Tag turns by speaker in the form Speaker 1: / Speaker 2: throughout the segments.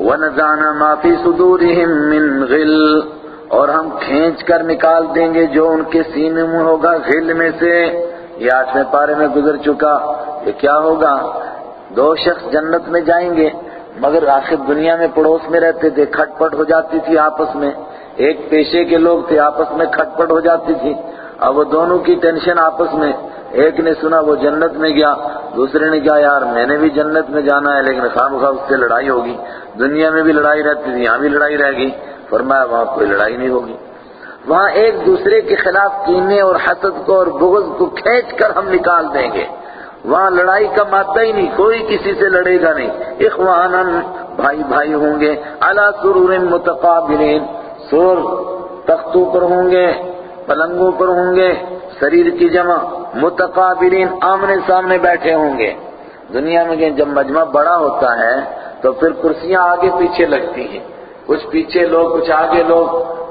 Speaker 1: وَنَزَعْنَا مَا فِي صُدُورِهِم مِّن غِلٍّ، اور ہم کھینچ کر نکال دیں گے جو ان کے سینے میں ہوگا غل میں سے۔ یہ آٹھویں پارے میں گزر چکا، یہ کیا ہوگا؟ دو شخص جنت میں جائیں گے، مگر آخر دنیا میں پڑوس میں رہتے تھے کھٹ پٹ ہو جاتی تھی آپس میں۔ ایک پیشے کے لوگ تھے، آپس میں کھٹ پٹ ہو جاتی تھی، اب وہ دونوں کی ٹینشن آپس میں۔ ایک نے سنا وہ جنت میں گیا، دوسرے نے کہا یار میں نے بھی جنت میں جانا ہے، لیکن خام خواہ اس سے لڑائی ہوگی۔ دنیا میں بھی لڑائی رہتی تھی یہاں بھی لڑائی رہ گئی۔ فرمایا وہاں کوئی لڑائی نہیں ہوگی۔ وہاں ایک دوسرے کے خلاف کینے اور حسد کو اور بغض کو کھینچ کر ہم نکال دیں گے۔ وہاں لڑائی کا مادہ ہی نہیں، کوئی کسی سے لڑے گا نہیں۔ اخوانا بھائی بھائی ہوں گے علا سرور متقابلین۔ سور تختوں پر ہوں گے، پلنگوں پر ہوں گے۔ شریر کی جمع متقابلین آمنے سامنے بیٹھے ہوں گے۔ دنیا میں جب مجمع بڑا ہوتا ہے تو پھر کرسیاں آگے پیچھے لگتی ہیں۔ کچھ پیچھے لوگ، کچھ آگے لوگ۔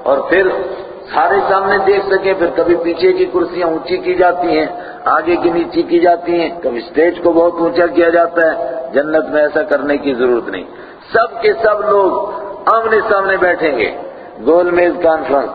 Speaker 1: اور پھر سارے سامنے دیکھ سکیں، پھر کبھی پیچھے کی کرسیاں اونچی کی جاتی ہیں، آگے کی نیچی کی جاتی ہیں۔ کبھی اسٹیج کو بہت اونچا کیا جاتا ہے۔ جنت میں ایسا کرنے کی ضرورت نہیں۔ سب کے سب لوگ آمنے سامنے بیٹھیں گے۔ گول میز کانفرنس۔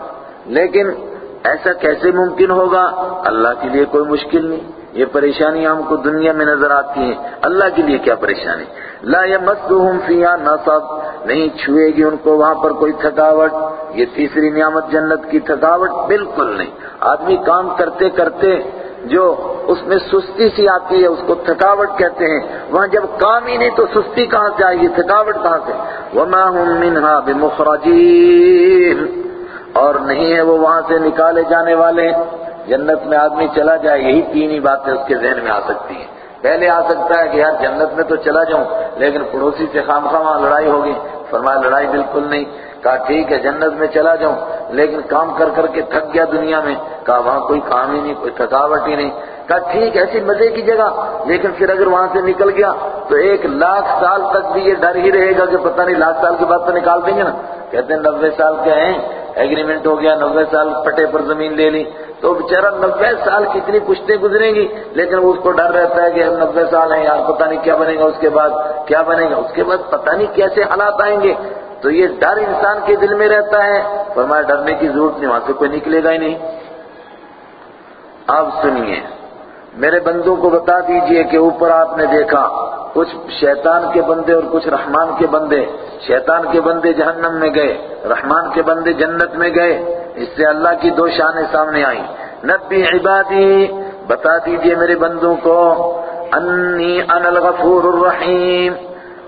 Speaker 1: لیکن ایسا کیسے ممکن ہوگا؟ اللہ کے لیے کوئی مشکل نہیں۔ یہ پریشانی ہم کو دنیا میں نظر آتی ہیں۔ اللہ کے لیے کیا پریشانی؟ لا يمسهم فيها نصب۔ نہیں چھوئے گی ان کو وہاں پر کوئی تھکاوٹ۔ یہ تیسری نعمت جنت کی تھکاوٹ بالکل نہیں۔ آدمی کام کرتے کرتے جو اس میں سستی سی آتی ہے، اس کو تھکاوٹ کہتے ہیں۔ وہاں جب کام ہی نہیں تو سستی کہاں سے آئے گی؟ تھکاوٹ کہاں سے؟ وما هم منها بمخرجين۔ اور نہیں ہے وہ وہاں سے نکالے جانے والے، جنت میں آدمی چلا جائے، یہی تین ہی باتیں اس کے ذہن میں آ سکتی ہیں۔ پہلے آ سکتا ہے کہ یار جنت میں تو چلا جاؤں، لیکن پڑوسی سے خام خواہ وہاں لڑائی ہوگی۔ فرمایا لڑائی بالکل نہیں۔ کہا ٹھیک ہے، جنت میں چلا جاؤں، لیکن کام کر کر کے تھک گیا دنیا میں۔ کہا وہاں کوئی کام ہی نہیں، کوئی تھکاوٹ ہی نہیں۔ کہا ٹھیک ایسی مزے کی جگہ، لیکن پھر اگر وہاں سے نکل گیا، تو ایک لاکھ سال تک بھی یہ ڈر ہی رہے گا کہ پتہ نہیں لاکھ سال کے بعد تو نکال دیں گے نا۔ کہتے ہیں نوے سال کے ہیں ایگریمنٹ ہو گیا، نوے سال پٹے پر زمین لے لی۔ تو بیچارہ نوے سال کتنی پشتیں گزریں گی؟ لیکن اس کو ڈر رہتا ہے کہ نوے سال ہیں، یار پتہ نہیں کیا بنے گا اس کے بعد، کیا بنے گا اس کے بعد پتہ نہیں کیسے حالات آئیں گے۔ تو یہ ڈر انسان کے دل میں رہتا ہے۔ فرمایا ڈرنے کی ضرورت نہیں، وہاں سے کوئی نکلے گا ہی نہیں۔ اب سنیے۔ میرے بندوں کو بتا دیجیے کہ اوپر آپ نے دیکھا، کچھ شیطان کے بندے اور کچھ رحمان کے بندے۔ شیطان کے بندے جہنم میں گئے، رحمان کے بندے جنت میں گئے۔ اس سے اللہ کی دو شانیں سامنے آئیں۔ نبی عبادی، بتا دیجیے میرے بندوں کو، انی انا الغفور الرحیم۔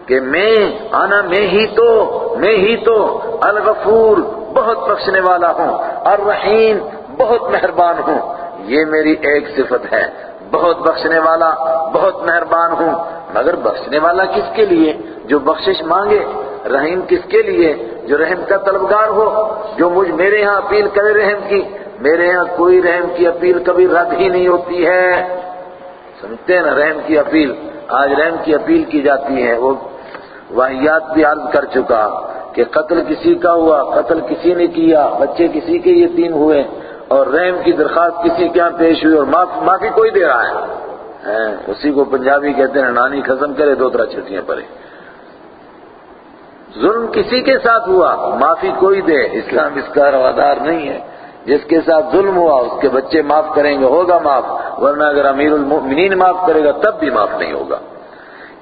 Speaker 1: کہ میں، انا میں ہی تو، میں ہی تو الغفور، بہت بخشنے والا ہوں۔ الرحیم، بہت مہربان ہوں۔ یہ میری ایک صفت ہے۔ بہت بخشنے والا، بہت مہربان ہوں۔ مگر بخشنے والا کس کے لیے؟ جو بخشش مانگے، رحیم کس کے لیے؟ جو رحم کا طلبگار ہو، جو مجھ میرے ہاں اپیل کرے رحم کی۔ میرے ہاں کوئی رحم کی اپیل کبھی رد ہی نہیں ہوتی ہے۔ سمجھتے ہیں نا، رحم کی اپیل۔ آج رحم کی اپیل کی جاتی ہے۔ وہ واحد بھی عرض کر چکا کہ قتل کسی کا ہوا، قتل کسی نے کیا، بچے کسی کے یتیم ہوئے۔ اور رحم کی درخواست کسی کے ہاں پیش ہوئی اور معافی کوئی دے رہا ہے؟ اسی کو پنجابی کہتے ہیں، نانی ختم کرے، دو طرح چھٹیاں پڑے۔ ظلم کسی کے ساتھ ہوا، معافی کوئی دے، اسلام اس کا روادار نہیں ہے۔ جس کے ساتھ ظلم ہوا، اس کے بچے معاف کریں گے، ہوگا معاف، ورنہ اگر امیر المؤمنین معاف کرے گا، تب بھی معاف نہیں ہوگا۔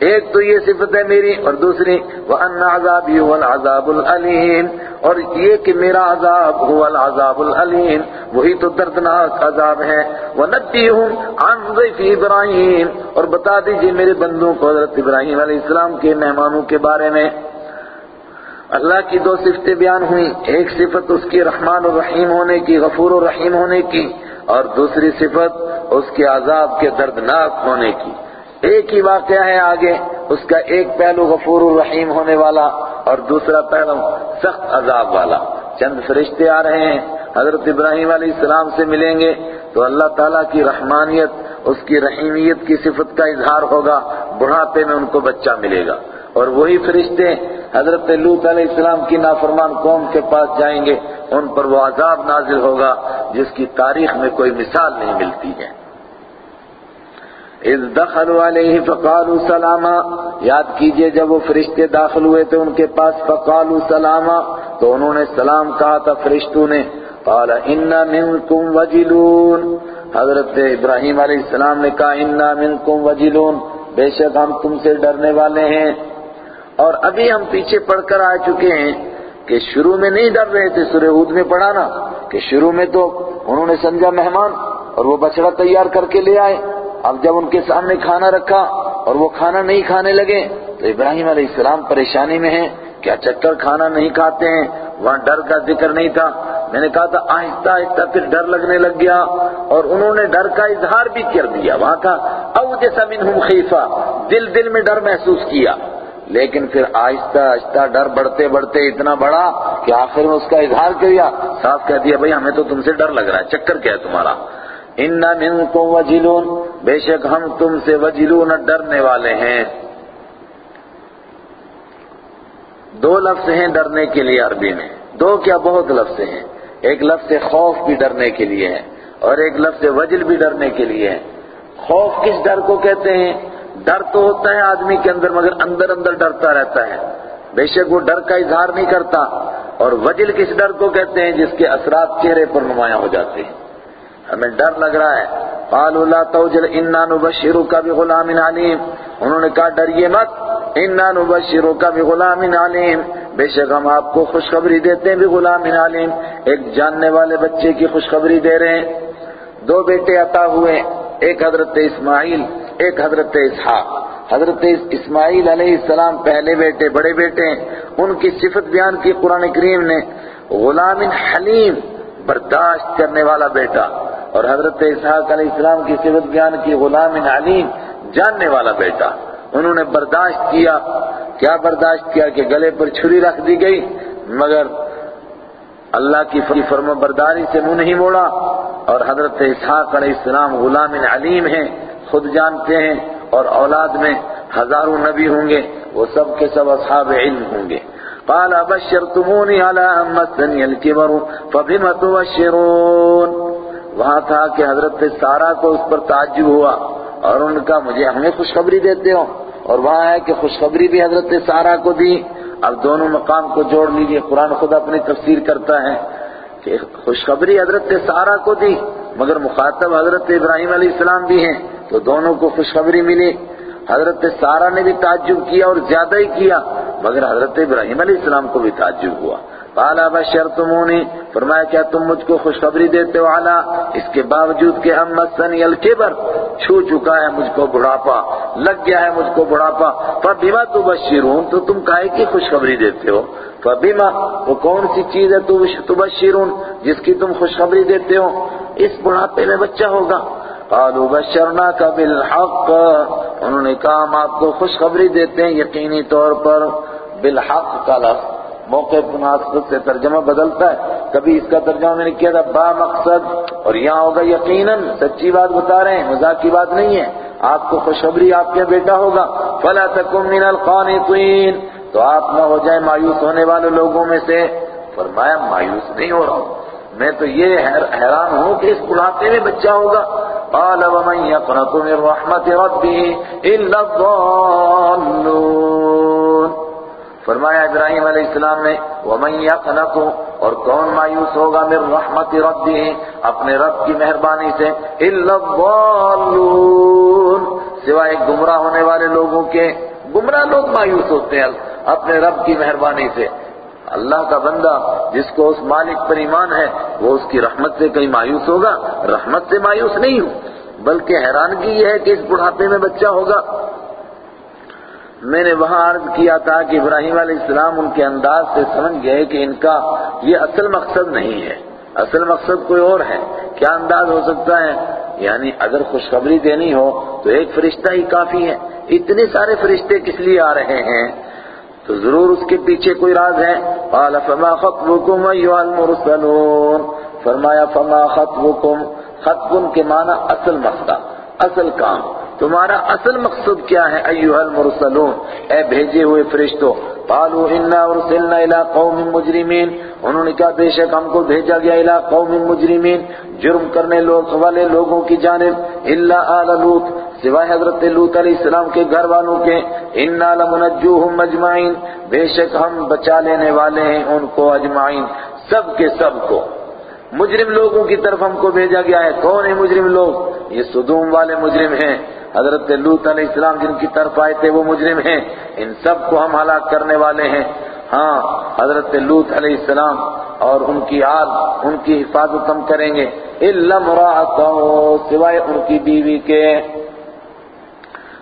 Speaker 1: ایک تو یہ صفت ہے میری اور دوسری، وَأَنَّ عَذَابِي هُوَ الْعَذَابُ الْعَلِيمُ اور یہ کہ میرا عذاب هو العذاب العلیم وہی تو دردناک عذاب ہے۔ وَنَبِّهُمْ عَنْ ضَيْفِ إِبْرَاهِيمَ، اور بتا دیجیے میرے بندوں کو حضرت ابراہیم علیہ السلام کے مہمانوں کے بارے میں۔ اللہ کی دو صفتیں بیان ہوئیں، ایک صفت اس کی رحمان الرحیم ہونے کی، غفور الرحیم ہونے کی، اور دوسری صفت اس کے عذاب کے دردناک ہونے کی۔ ایک ہی واقعہ ہے آگے، اس کا ایک پہلو غفور الرحیم ہونے والا اور دوسرا پہلو سخت عذاب والا۔ چند فرشتے آ رہے ہیں، حضرت ابراہیم علیہ السلام سے ملیں گے، تو اللہ تعالیٰ کی رحمانیت، اس کی رحیمیت کی صفت کا اظہار ہوگا، بڑھاپے میں ان کو بچہ ملے گا۔ اور وہی فرشتے حضرت لوت علیہ السلام کی نافرمان قوم کے پاس جائیں گے، ان پر وہ عذاب نازل ہوگا، جس کی تاریخ میں کوئی مثال نہیں ملتی ہے۔ اذ دخلوا علیہ فقالوا سلاما۔ یاد کیجیے جب وہ فرشتے داخل ہوئے تھے ان کے پاس فقالوا سلاما۔ تو انہوں نے سلام کہا تھا فرشتوں نے۔ قال، انا منکم وجلون۔ حضرت ابراہیم علیہ السلام نے کہا، انا منکم وجلون۔ بے شک ہم تم سے ڈرنے والے ہیں۔ اور ابھی ہم پیچھے پڑھ کر آ چکے ہیں کہ شروع میں نہیں ڈر رہے تھے سورہ ہود میں پڑھا نا کہ شروع میں تو انہوں نے سمجھا مہمان اور وہ بچڑا تیار کر کے لے آئے۔ اب جب ان کے سامنے کھانا رکھا اور وہ کھانا نہیں کھانے لگے تو ابراہیم علیہ السلام پریشانی میں ہیں، کیا چکر کھانا نہیں کھاتے ہیں؟ وہاں ڈر کا ذکر نہیں تھا۔ میں نے کہا تھا، آہستہ آہستہ پھر ڈر لگنے لگ گیا اور انہوں نے ڈر کا اظہار بھی کر دیا۔ وہاں کا او جیسا منہم خیفہ۔ دل دل میں ڈر محسوس کیا۔ لیکن پھر آہستہ آہستہ ڈر بڑھتے بڑھتے اتنا بڑا کہ آخر میں اس کا اظہار کیا صاف کہہ دیا، بھائی، ہمیں تو تم سے ڈر لگ رہا ہے، چکر کیا ہے تمہارا؟ ان منکم وجلون بے شک ہم تم سے وجلون ڈرنے والے ہیں۔ دو لفظ ہیں ڈرنے کے لیے عربی میں۔ دو کیا بہت لفظ ہیں۔ ایک لفظ خوف بھی ڈرنے کے لیے ہے اور ایک لفظ وجل بھی ڈرنے کے لیے ہے۔ خوف کس ڈر کو کہتے ہیں؟ ڈر تو ہوتا ہے آدمی کے اندر مگر اندر اندر ڈرتا رہتا ہے۔ بے شک وہ ڈر کا اظہار نہیں کرتا اور وجل کس ڈر کو کہتے ہیں؟ جس کے اثرات چہرے پر نمایاں ہو جاتے ہیں۔ ہمیں ڈر لگ رہا ہے۔ قالوا لا توجل، انا نبشرك بغلام علیم۔ انہوں نے کہا، ڈریے مت، انا نبشرك بغلام علیم۔ بے شک ہم آپ کو خوشخبری دیتے ہیں بھی غلام علیم۔ ایک جاننے والے بچے کی خوشخبری دے رہے ہیں۔ دو بیٹے عطا ہوئے، ایک حضرت اسماعیل، ایک حضرت اسحاق۔ حضرت اسماعیل علیہ السلام پہلے بیٹے، بڑے بیٹے ہیں۔ ان کی صفت بیان کی قرآن کریم نے، غلام حلیم برداشت کرنے والا بیٹا۔ اور حضرت اسحاق علیہ السلام کی صفت بیان کی، غلام علیم، جاننے والا بیٹا۔ انہوں نے برداشت کیا۔ کیا برداشت کیا کہ گلے پر چھری رکھ دی گئی، مگر اللہ کی فرم برداری سے منہ نہیں موڑا۔ اور حضرت اسحاق علیہ السلام غلام علیم ہیں، خود جانتے ہیں اور اولاد میں ہزاروں نبی ہوں گے، وہ سب کے سب اصحاب علم ہوں گے۔ قال بشرتموني على ان مسني الكبر فبما تبشرون؟ وہاں تھا کہ حضرت سارا کو اس پر تعجب ہوا اور ان کا مجھے ہمیں خوشخبری دیتے ہو۔ اور وہاں ہے کہ خوشخبری بھی حضرت سارا کو دی۔ اب دونوں مقام کو جوڑ لیجیے۔ قرآن خود اپنی تفسیر کرتا ہے کہ خوشخبری حضرت سارا کو دی، مگر مخاطب حضرت ابراہیم علیہ السلام بھی ہیں۔ تو دونوں کو خوشخبری ملی۔ حضرت سارا نے بھی تعجب کیا اور زیادہ ہی کیا، مگر حضرت ابراہیم علیہ السلام کو بھی تعجب ہوا۔ قالا بشرتمونی، فرمایا کیا تم مجھ کو خوشخبری دیتے ہو؟ اعلیٰ اس کے باوجود کہ ام مسنی الکبر، چھو چکا ہے مجھ کو بڑھاپا، لگ گیا ہے مجھ کو بڑھاپا۔ فبما تبشرون، تو تم کاہے کی خوشخبری دیتے ہو؟ فبما، وہ کون سی چیز ہے تبشرون، جس کی تم خوشخبری دیتے ہو؟ اس بڑھاپے میں بچہ ہوگا۔ قالوا بشرناک بالحق۔ انہوں نے کہا ہم آپ کو خوشخبری دیتے ہیں، یقینی طور پر بالحق کا لفظ۔ موقع مناسبت سے ترجمہ بدلتا ہے۔ کبھی اس کا ترجمہ میں نے کیا تھا، با مقصد۔ اور یہاں ہوگا یقیناً، سچی بات بتا رہے ہیں، مذاق کی بات نہیں ہے۔ آپ کو خوشخبری آپ کے بیٹا ہوگا۔ فلا تکم من القانطین تو آپ نہ ہو جائیں مایوس ہونے والے لوگوں میں سے۔ فرمایا، مایوس نہیں ہو رہا ہوں۔ میں تو یہ حیران ہوں کہ اس بڑھاپے میں بچہ ہوگا۔ قال ومن يقنط من رحمت ربه الا الضالون۔ فرمایا ابراہیم علیہ السلام نے، ومن يقنط اور کون مایوس ہوگا من رحمت ربه اپنے رب کی مہربانی سے؟ الا الضالون، سوائے گمراہ ہونے والے لوگوں کے۔ گمراہ لوگ مایوس ہوتے ہیں اپنے رب کی مہربانی سے۔ اللہ کا بندہ جس کو اس مالک پر ایمان ہے، وہ اس کی رحمت سے کہیں مایوس ہوگا؟ رحمت سے مایوس نہیں ہوں بلکہ حیرانگی یہ ہے کہ اس بڑھاپے میں بچہ ہوگا۔ میں نے وہاں عرض کیا تھا کہ ابراہیم علیہ السلام ان کے انداز سے سمجھ گئے کہ ان کا یہ اصل مقصد نہیں ہے۔ اصل مقصد کوئی اور ہے۔ کیا انداز ہو سکتا ہے؟ یعنی اگر خوشخبری دینی ہو تو ایک فرشتہ ہی کافی ہے۔ اتنے سارے فرشتے کس لیے آ رہے ہیں؟ تو ضرور اس کے پیچھے کوئی راز ہے؟ قال، فما خطبكم ايها المرسلون؟ فرمایا، فما خطبكم خطب کے معنی اصل مسئلہ اصل کام۔ تمہارا اصل مقصد کیا ہے ایوہ المرسلون؟ اے بھیجے ہوئے فرشتوں قالوا انا ارسلنا الى قوم مجرمین۔ انہوں نے کہا، بے شک ہم کو بھیجا گیا الى قوم مجرمین۔ جرم کرنے لوگ، والے لوگوں کی جانب، الا آل لوت سوائے حضرت لوت علیہ السلام کے گھر والوں کے۔ انا لمنجوہم اجمعین۔ بے شک ہم بچا لینے والے ہیں ان کو اجمعین، سب کے سب کو۔ مجرم لوگوں کی طرف ہم کو بھیجا گیا ہے۔ کون ہے مجرم لوگ؟ یہ صدوم والے مجرم ہیں۔ حضرت لوت علیہ السلام جن کی طرف آئے تھے وہ مجرم ہیں، ان سب کو ہم ہلاک کرنے والے ہیں۔ ہاں حضرت لوت علیہ السلام اور ان کی آل ان کی حفاظت ہم کریں گے۔ سوائے ان کی بیوی کے۔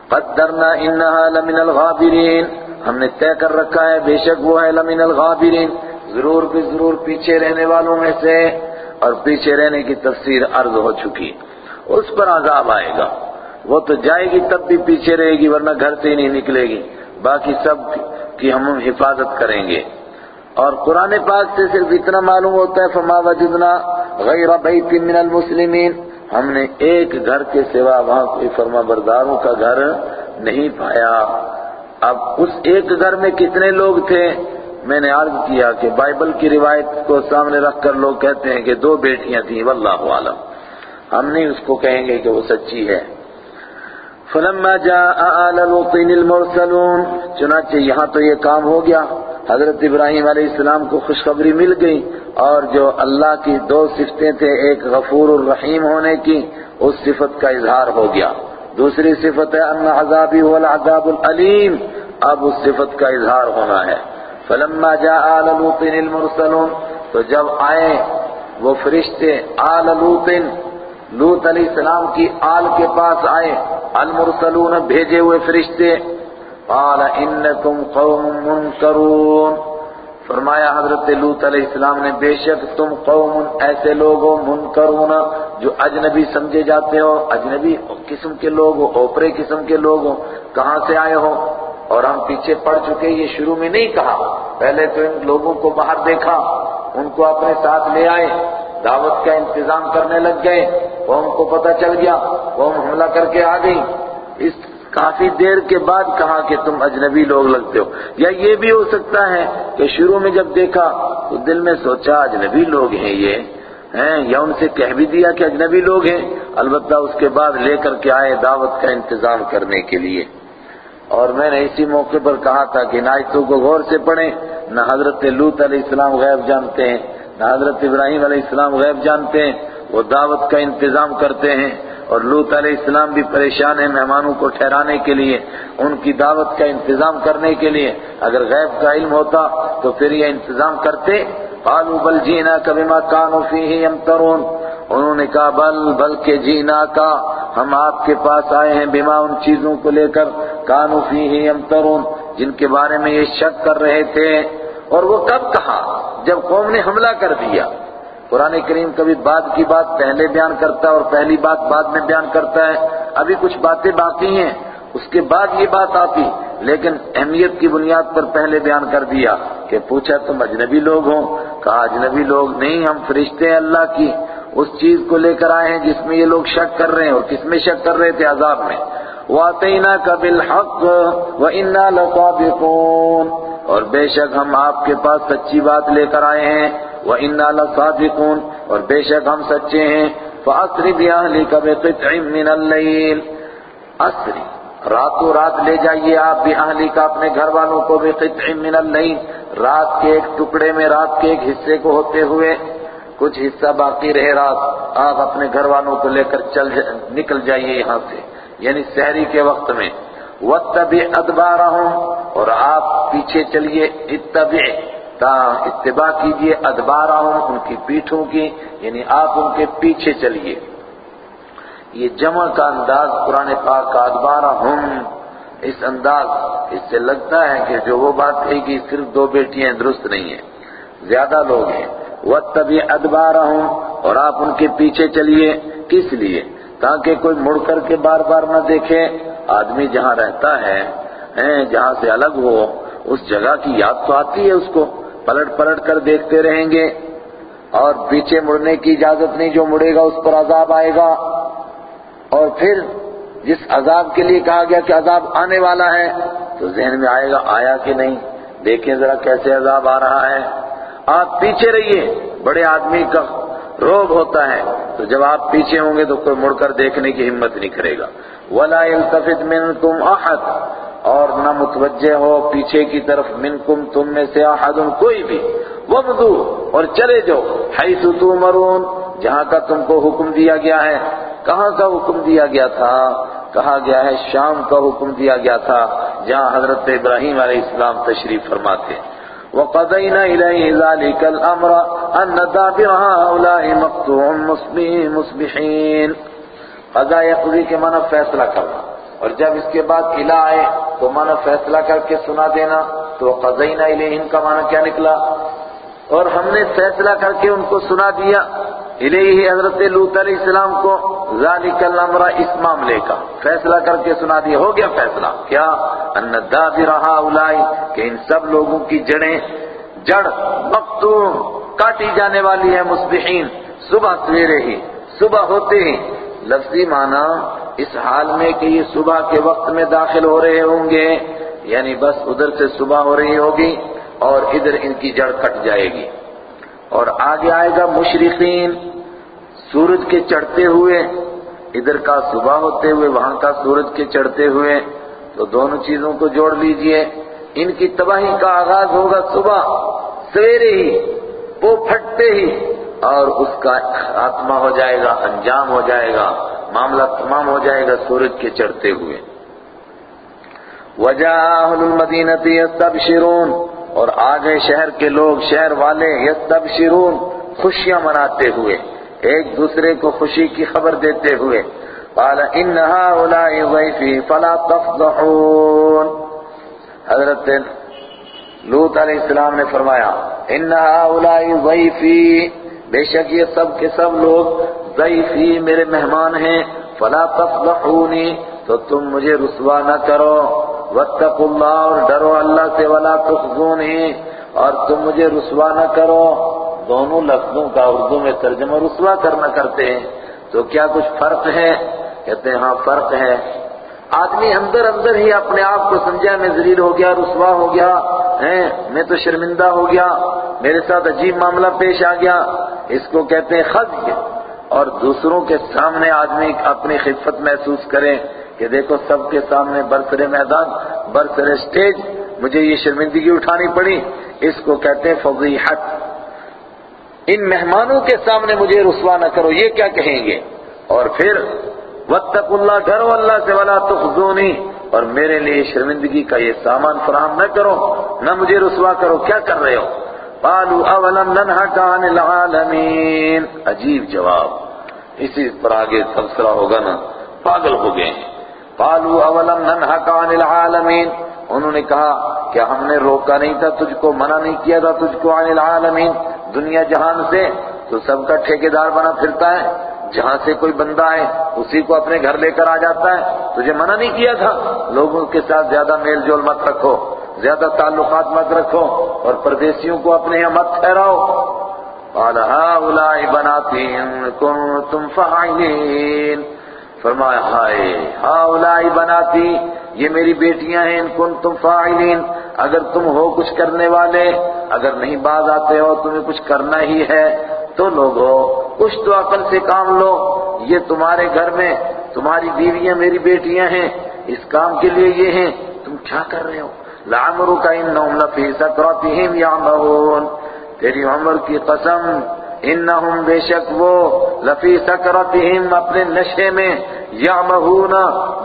Speaker 1: قدرنا انہا لمن الغابرین ہم نے طے کر رکھا ہے، بے شک وہ ہے لمن الغابرین ضرور بھی ضرور پیچھے رہنے والوں میں سے۔ اور پیچھے رہنے کی تفسیر عرض ہو چکی۔ اس پر عذاب آئے گا۔ وہ تو جائے گی تب بھی پیچھے رہے گی، ورنہ گھر سے ہی نہیں نکلے گی۔ باقی سب کی ہم حفاظت کریں گے۔ اور قرآن پاک سے صرف اتنا معلوم ہوتا ہے، فما وجدنا غیر بیت من المسلمین ہم نے ایک گھر کے سوا وہاں کوئی فرما برداروں کا گھر نہیں پایا۔ اب اس ایک گھر میں کتنے لوگ تھے؟ میں نے عرض کیا کہ بائبل کی روایت کو سامنے رکھ کر لوگ کہتے ہیں کہ دو بیٹیاں تھیں، واللہ عالم ہم نہیں اس کو کہیں گے کہ وہ سچی ہے۔ فلما جاء آل لوط المرسلون، چنانچہ یہاں تو یہ کام ہو گیا۔ حضرت ابراہیم علیہ السلام کو خوشخبری مل گئی اور جو اللہ کی دو صفتیں تھے، ایک غفور الرحیم ہونے کی، اس صفت کا اظہار ہو گیا۔ دوسری صفت ہے، ان عذابی هو العذاب العلیم۔ اب اس صفت کا اظہار ہونا ہے۔ فلما جاء آل لوط المرسلون، تو جب آئے، وہ فرشتے آل لوط لوت علیہ السلام کی آل کے پاس آئے، المرسلون بھیجے ہوئے فرشتے، قال انکم قوم منکرون۔ فرمایا حضرت لوت علیہ السلام نے، بے شک تم قوم ایسے لوگ ہو، منکرون، جو اجنبی سمجھے جاتے ہو، اجنبی قسم کے لوگ ہو، اوپرے قسم کے لوگ ہو، کہاں سے آئے ہو؟ اور ہم پیچھے پڑ چکے، یہ شروع میں نہیں کہا۔ پہلے تو ان لوگوں کو باہر دیکھا، ان کو اپنے ساتھ لے آئے، دعوت کا انتظام کرنے لگ گئے۔ قوم کو پتہ چل گیا، قوم حملہ کر کے آ گئی اس کافی دیر کے بعد کہا کہ تم اجنبی لوگ لگتے ہو۔ یا یہ بھی ہو سکتا ہے کہ شروع میں جب دیکھا تو دل میں سوچا اجنبی لوگ ہیں یہ۔ ہیں، یا ان سے کہہ بھی دیا کہ اجنبی لوگ ہیں۔ البتہ اس کے بعد لے کر کے آئے دعوت کا انتظام کرنے کے لیے۔ اور میں نے اسی موقع پر کہا تھا کہ نہ کو غور سے پڑھیں، نہ حضرت لوت علیہ السلام غیب جانتے ہیں، نہ حضرت ابراہیم علیہ السلام غیب جانتے ہیں وہ دعوت کا انتظام کرتے ہیں اور لوت علیہ السلام بھی پریشان ہیں مہمانوں کو ٹھہرانے کے لیے، ان کی دعوت کا انتظام کرنے کے لیے۔ اگر غیب کا علم ہوتا تو پھر یہ انتظام کرتے۔ قالوا بل جینا کبما كانوا فيه يمترون انہوں نے کہا، بل، بلکہ جینا کا ہم آپ کے پاس آئے ہیں بما ان چیزوں کو لے کر۔ كانوا فيه يمترون جن کے بارے میں یہ شک کر رہے تھے۔ اور وہ کب کہا؟ جب قوم نے حملہ کر دیا۔ قرآن کریم کبھی بعد کی بات پہلے بیان کرتا ہے اور پہلی بات بعد میں بیان کرتا ہے۔ ابھی کچھ باتیں باقی ہیں۔ اس کے بعد یہ بات آتی، لیکن اہمیت کی بنیاد پر پہلے بیان کر دیا کہ پوچھا تم اجنبی لوگ ہو؟ کہا، اجنبی لوگ نہیں، ہم فرشتے ہیں اللہ کی۔ اس چیز کو لے کر آئے ہیں جس میں یہ لوگ شک کر رہے ہیں۔ اور کس میں شک کر رہے تھے؟ عذاب میں۔ وَأَتَيْنَاكَ بِالْحَقِّ وَإِنَّا لَصَادِقُونَ۔ اور بے شک ہم آپ کے پاس سچی بات لے کر آئے ہیں۔ وَإِنَّا لَصَادِقُونَ اور بے شک ہم سچے ہیں۔ فَأَسْرِ بِأَهْلِكَ بِقِطْعٍ مِّنَ اللَّيْلِ۔ اسری، راتوں رات لے جائیے آپ بھی اہلی کا اپنے گھر والوں کو بھی قطع من اللیل رات کے ایک ٹکڑے میں، رات کے ایک حصے کو ہوتے ہوئے کچھ حصہ باقی رہے۔ رات آپ اپنے گھر والوں کو لے کر چل نکل جائیے یہاں سے یعنی سحری کے وقت میں۔ وَاتَّبِعْ أَدْبَارَهُمْ اور آپ پیچھے چلیے۔ اتبع تا اتباع کیجیے ادبارہم ان کی پیٹھوں کی یعنی آپ ان کے پیچھے چلیے۔ یہ جمع کا انداز قرآن پاک کا ادبارہم اس انداز اس سے لگتا ہے کہ جو وہ بات ہے کہ صرف دو بیٹیاں درست نہیں ہیں۔ زیادہ لوگ ہیں۔ وَاتَّبِعْ أَدْبَارَهُمْ اور آپ ان کے پیچھے چلیے۔ کس لیے؟ تاکہ کوئی مڑ کر کے بار بار نہ دیکھے۔ آدمی جہاں رہتا ہے جہاں سے الگ ہو، اس جگہ کی یاد تو آتی ہے اس کو۔ پلٹ پلٹ کر دیکھتے رہیں گے اور پیچھے مڑنے کی اجازت نہیں جو مڑے گا اس پر عذاب آئے گا اور پھر جس عذاب کے لیے کہا گیا کہ عذاب آنے والا ہے تو ذہن میں آئے گا، آیا کہ نہیں؟ دیکھیں ذرا کیسے عذاب آ رہا ہے۔ آپ پیچھے رہیے، بڑے آدمی کا روب ہوتا ہے۔ تو جب آپ پیچھے ہوں گے تو کوئی مڑ کر دیکھنے کی ہمت نہیں کرے گا۔ ولا يلتفت منكم احد اور نہ متوجہ ہو پیچھے کی طرف منکم تم میں سے احد کوئی بھی۔ ومدو اور چلے جاؤ حیث تمرون جہاں کا تم کو حکم دیا گیا ہے۔ کہاں کا حکم دیا گیا تھا؟ کہا گیا ہے شام کا حکم دیا گیا تھا، جہاں حضرت ابراہیم علیہ السلام تشریف فرماتے۔ وَقَضَيْنَا إِلَيْهِ ذَلِكَ الْأَمْرَ أَنَّ دَابِرَ هَؤُلَاءِ مَقْتُوعٌ مُصْبِحِينَ قضا یقضی کے معنی فیصلہ کرنا۔ اور جب اس کے بعد الہ آئے تو معنی فیصلہ کر کے سنا دینا تو قضینا الیہم کا معنی کیا نکلا؟ اور ہم نے فیصلہ کر کے ان کو سنا دیا الیہ حضرت لوت علیہ السلام کو ذالک الامر اس معاملے کا۔ فیصلہ کر کے سنا دیا۔ ہو گیا فیصلہ۔ کیا؟ ان دابر ہؤلاء کہ ان سب لوگوں کی جڑیں جڑ مقتوم کاٹی جانے والی ہے مصبحین۔ صبح سویرے ہی، صبح ہوتے ہی، لفظی معنی اس حال میں کہ یہ صبح کے وقت میں داخل ہو رہے ہوں گے یعنی بس ادھر سے صبح ہو رہی ہوگی اور ادھر ان کی جڑ کٹ جائے گی۔ اور آگے آئے گا مشرقین، سورج کے چڑھتے ہوئے، ادھر کا صبح ہوتے ہوئے، وہاں کا سورج کے چڑھتے ہوئے، تو دونوں چیزوں کو جوڑ لیجیے۔ ان کی تباہی کا آغاز ہوگا صبح، سویرے ہی، وہ پھٹتے ہی، اور اس کا خاتمہ ہو جائے گا، انجام ہو جائے گا۔ معاملہ تمام ہو جائے گا سورج کے چڑھتے ہوئے۔ وجہ المدینتی یستبشرون، اور آ گئے شہر کے لوگ، شہر والے یستبشرون، خوشیاں مناتے ہوئے، ایک دوسرے کو خوشی کی خبر دیتے ہوئے۔ قال، ان هؤلاء ضيفي فلا تفضحون حضرت لوط علیہ السلام نے فرمایا، ان هؤلاء ضيفي بے شک یہ سب کے سب لوگ ضیفی میرے مہمان ہیں، فلا تفضحونی تو تم مجھے رسوا نہ کرو۔ واتقوا اللہ اور ڈرو اللہ سے، ولا تخزونی، اور تم مجھے رسوا نہ کرو۔ دونوں لفظوں کا اردو میں ترجمہ رسوا کرنا کرتے ہیں۔ تو کیا کچھ فرق ہے؟ کہتے ہیں ہاں فرق ہے۔ آدمی اندر اندر ہی اپنے آپ کو سمجھا، میں ذلیل ہو گیا، رسوا ہو گیا، ہیں، میں تو شرمندہ ہو گیا، میرے ساتھ عجیب معاملہ پیش آ گیا۔ اس کو کہتے ہیں خز اور دوسروں کے سامنے آدمی اپنی خفت محسوس کریں کہ دیکھو سب کے سامنے برسر میدان برسر اسٹیج مجھے یہ شرمندگی اٹھانی پڑی۔ اس کو کہتے ہیں فضیحت۔ ان مہمانوں کے سامنے مجھے رسوا نہ کرو، یہ کیا کہیں گے؟ اور پھر وَاتَّقُوا اللہ ڈرو اللہ سے، ولا تخزونی۔ اور میرے لیے شرمندگی کا یہ سامان فراہم نہ کرو، نہ مجھے رسوا کرو۔ کیا کر رہے ہو؟ قالوا اولم ننهك عن العالمین عجیب جواب. اسی پر آگے تبصرہ ہوگا نا؟ پاگل ہو گئے ہیں. قالوا اولم ننهك عن العالمین انہوں نے کہا کہ ہم نے روکا نہیں تھا، تجھ کو منع نہیں کیا تھا، تجھ کو عن العالمین دنیا جہان سے تو سب کا ٹھیکیدار بنا پھرتا ہے۔ جہاں سے کوئی بندہ ہے اسی کو اپنے گھر لے کر آ جاتا ہے۔ تجھے منع نہیں کیا تھا؟ لوگوں کے ساتھ زیادہ میل جول مت رکھو۔ زیادہ تعلقات مت رکھو اور پردیسیوں کو اپنے یہاں مت ٹھہراؤ۔ قال هؤلاء بناتي ان كنتم فاعلين۔ فرمایا، ہائے هؤلاء بناتی، یہ میری بیٹیاں ہیں ان کنتم فاعلین اگر تم ہو کچھ کرنے والے، اگر نہیں باز آتے ہو، تمہیں کچھ کرنا ہی ہے۔ تو لوگو، کچھ تو عقل سے کام لو۔ یہ تمہارے گھر میں تمہاری بیویاں میری بیٹیاں ہیں۔ اس کام کے لیے یہ ہیں، تم کیا کر رہے ہو؟ لعمرک انہم لفی سکرتہم یعمہون تیری عمر کی قسم انہم بے شک وہ لفی سکرتہم اپنے نشے میں یعمہون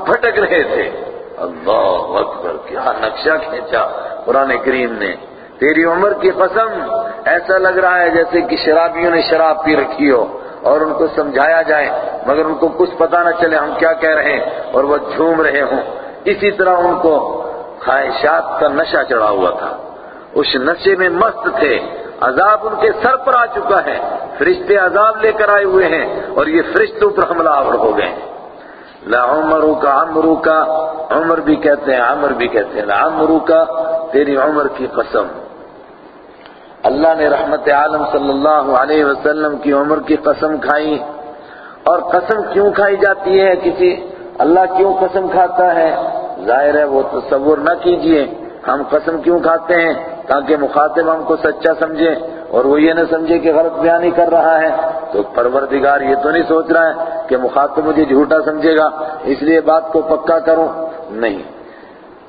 Speaker 1: بھٹک رہے تھے۔ اللہ اکبر، کیا نقشہ کھینچا قرآن کریم نے۔ تیری عمر کی قسم، ایسا لگ رہا ہے جیسے کہ شرابیوں نے شراب پی رکھی ہو اور ان کو سمجھایا جائے، مگر ان کو کچھ پتا نہ چلے ہم کیا کہہ رہے ہیں اور وہ جھوم رہے ہوں۔ اسی طرح ان کو خواہشات کا نشہ چڑھا ہوا تھا۔ اس نشے میں مست تھے۔ عذاب ان کے سر پر آ چکا ہے۔ فرشتے عذاب لے کر آئے ہوئے ہیں اور یہ فرشتوں پر حملہ آور ہو گئے۔ لا عمرو کا عمرو کا عمر بھی کہتے ہیں، عمر بھی کہتے ہیں۔ لا عمرو کا تیری عمر کی قسم۔ اللہ نے رحمت عالم صلی اللہ علیہ وسلم کی عمر کی قسم کھائی۔ اور قسم کیوں کھائی جاتی ہے کسی؟ اللہ کیوں قسم کھاتا ہے؟ ظاہر ہے، وہ تصور نہ کیجیے۔ ہم قسم کیوں کھاتے ہیں؟ تاکہ مخاطب ہم کو سچا سمجھے۔ اور وہ یہ نہ سمجھے کہ غلط بیانی کر رہا ہے۔ تو پروردگار یہ تو نہیں سوچ رہا ہے کہ مخاطب مجھے جھوٹا سمجھے گا، اس لیے بات کو پکا کروں۔ نہیں۔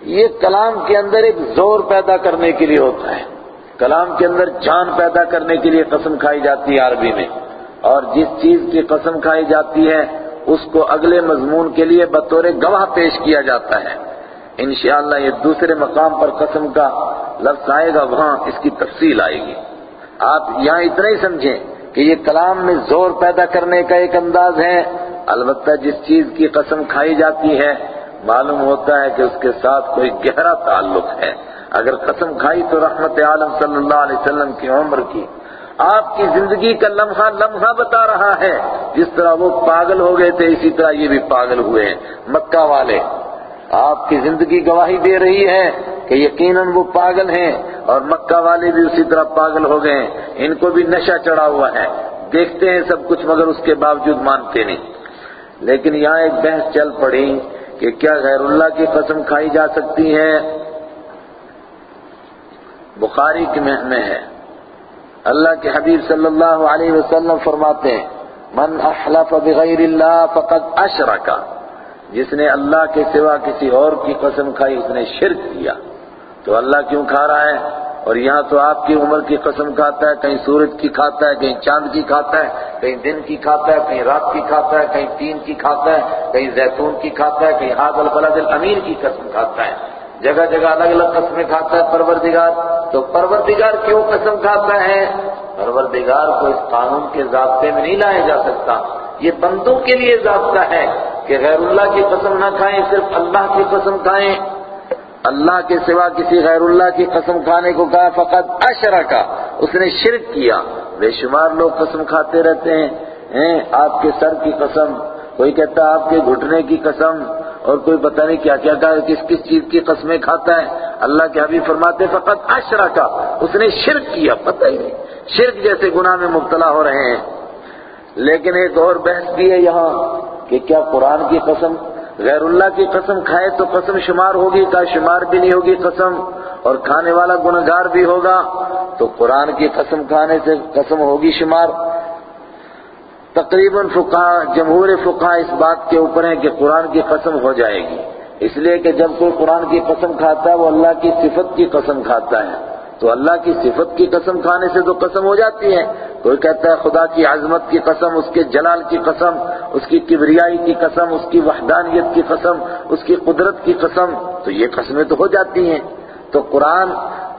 Speaker 1: یہ کلام کے اندر ایک زور پیدا کرنے کے لیے ہوتا ہے۔ کلام کے اندر جان پیدا کرنے کے لیے قسم کھائی جاتی ہے عربی میں۔ اور جس چیز کی قسم کھائی جاتی ہے، اس کو اگلے مضمون کے لیے بطور گواہ پیش کیا جاتا ہے۔ انشاءاللہ یہ دوسرے مقام پر قسم کا لفظ آئے گا، وہاں اس کی تفصیل آئے گی۔ آپ یہاں اتنا ہی سمجھیں کہ یہ کلام میں زور پیدا کرنے کا ایک انداز ہے۔ البتہ جس چیز کی قسم کھائی جاتی ہے، معلوم ہوتا ہے کہ اس کے ساتھ کوئی گہرا تعلق ہے۔ اگر قسم کھائی تو رحمت عالم صلی اللہ علیہ وسلم کی عمر کی۔ آپ کی زندگی کا لمحہ لمحہ بتا رہا ہے۔ جس طرح وہ پاگل ہو گئے تھے، اسی طرح یہ بھی پاگل ہوئے ہیں۔ مکہ والے آپ کی زندگی گواہی دے رہی ہے کہ یقیناً وہ پاگل ہیں اور مکہ والے بھی اسی طرح پاگل ہو گئے ہیں۔ ان کو بھی نشہ چڑھا ہوا ہے۔ دیکھتے ہیں سب کچھ مگر اس کے باوجود مانتے نہیں۔ لیکن یہاں ایک بحث چل پڑی کہ کیا غیر اللہ کی قسم کھائی جا سکتی ہے۔ بخاری کی میں ہے۔ اللہ کے حبیب صلی اللہ علیہ وسلم فرماتے ہیں، من احلف بغیر اللہ فقد اشرکا جس نے اللہ کے سوا کسی اور کی قسم کھائی، اس نے شرک کیا۔ تو اللہ کیوں کھا رہا ہے؟ اور یہاں تو آپ کی عمر کی قسم کھاتا ہے، کہیں سورج کی کھاتا ہے، کہیں چاند کی کھاتا ہے، کہیں دن کی کھاتا ہے، کہیں رات کی کھاتا ہے، کہیں تین کی کھاتا ہے، کہیں زیتون کی کھاتا ہے، کہیں حاض البلد الامیر کی قسم کھاتا ہے۔ جگہ جگہ الگ الگ قسمیں کھاتا ہے پروردگار۔ تو پروردگار کیوں قسم کھاتا ہے؟ پروردگار کو اس قانون کے ضابطے میں نہیں لایا جا سکتا۔ یہ بندوں کے لیے ضابطہ ہے۔ کہ غیر اللہ کی قسم نہ کھائیں، صرف اللہ کی قسم کھائیں۔ اللہ کے سوا کسی غیر اللہ کی قسم کھانے کو کہا، فقط اشرکا، اس نے شرک کیا۔ بے شمار لوگ قسم کھاتے رہتے ہیں۔ آپ کے سر کی قسم، کوئی کہتا ہے آپ کے گھٹنے کی قسم، اور کوئی پتہ نہیں کیا کیا کہا، کس کس چیز کی قسمیں کھاتا ہے۔ اللہ کے حبیب فرماتے، فقط اشرکا، اس نے شرک کیا، پتہ ہی نہیں۔ شرک جیسے گناہ میں مبتلا ہو رہے ہیں۔ لیکن ایک اور بحث بھی ہے یہاں۔ کہ کیا قرآن کی قسم غیر اللہ کی قسم کھائے تو قسم شمار ہوگی کا شمار بھی نہیں ہوگی قسم اور کھانے والا گنگار بھی ہوگا تو قرآن کی قسم کھانے سے قسم ہوگی شمار۔ تقریباً فقہ جمہور فقہ اس بات کے اوپر ہیں کہ قرآن کی قسم ہو جائے گی۔ اس لیے کہ جب کوئی قرآن کی قسم کھاتا ہے، وہ اللہ کی صفت کی قسم کھاتا ہے۔ تو اللہ کی صفت کی قسم کھانے سے تو قسم ہو جاتی ہے۔ کوئی کہتا ہے خدا کی عظمت کی قسم، اس کے جلال کی قسم، اس کی کبریائی کی قسم، اس کی وحدانیت کی قسم، اس کی قدرت کی قسم، تو یہ قسمیں تو ہو جاتی ہیں۔ تو قرآن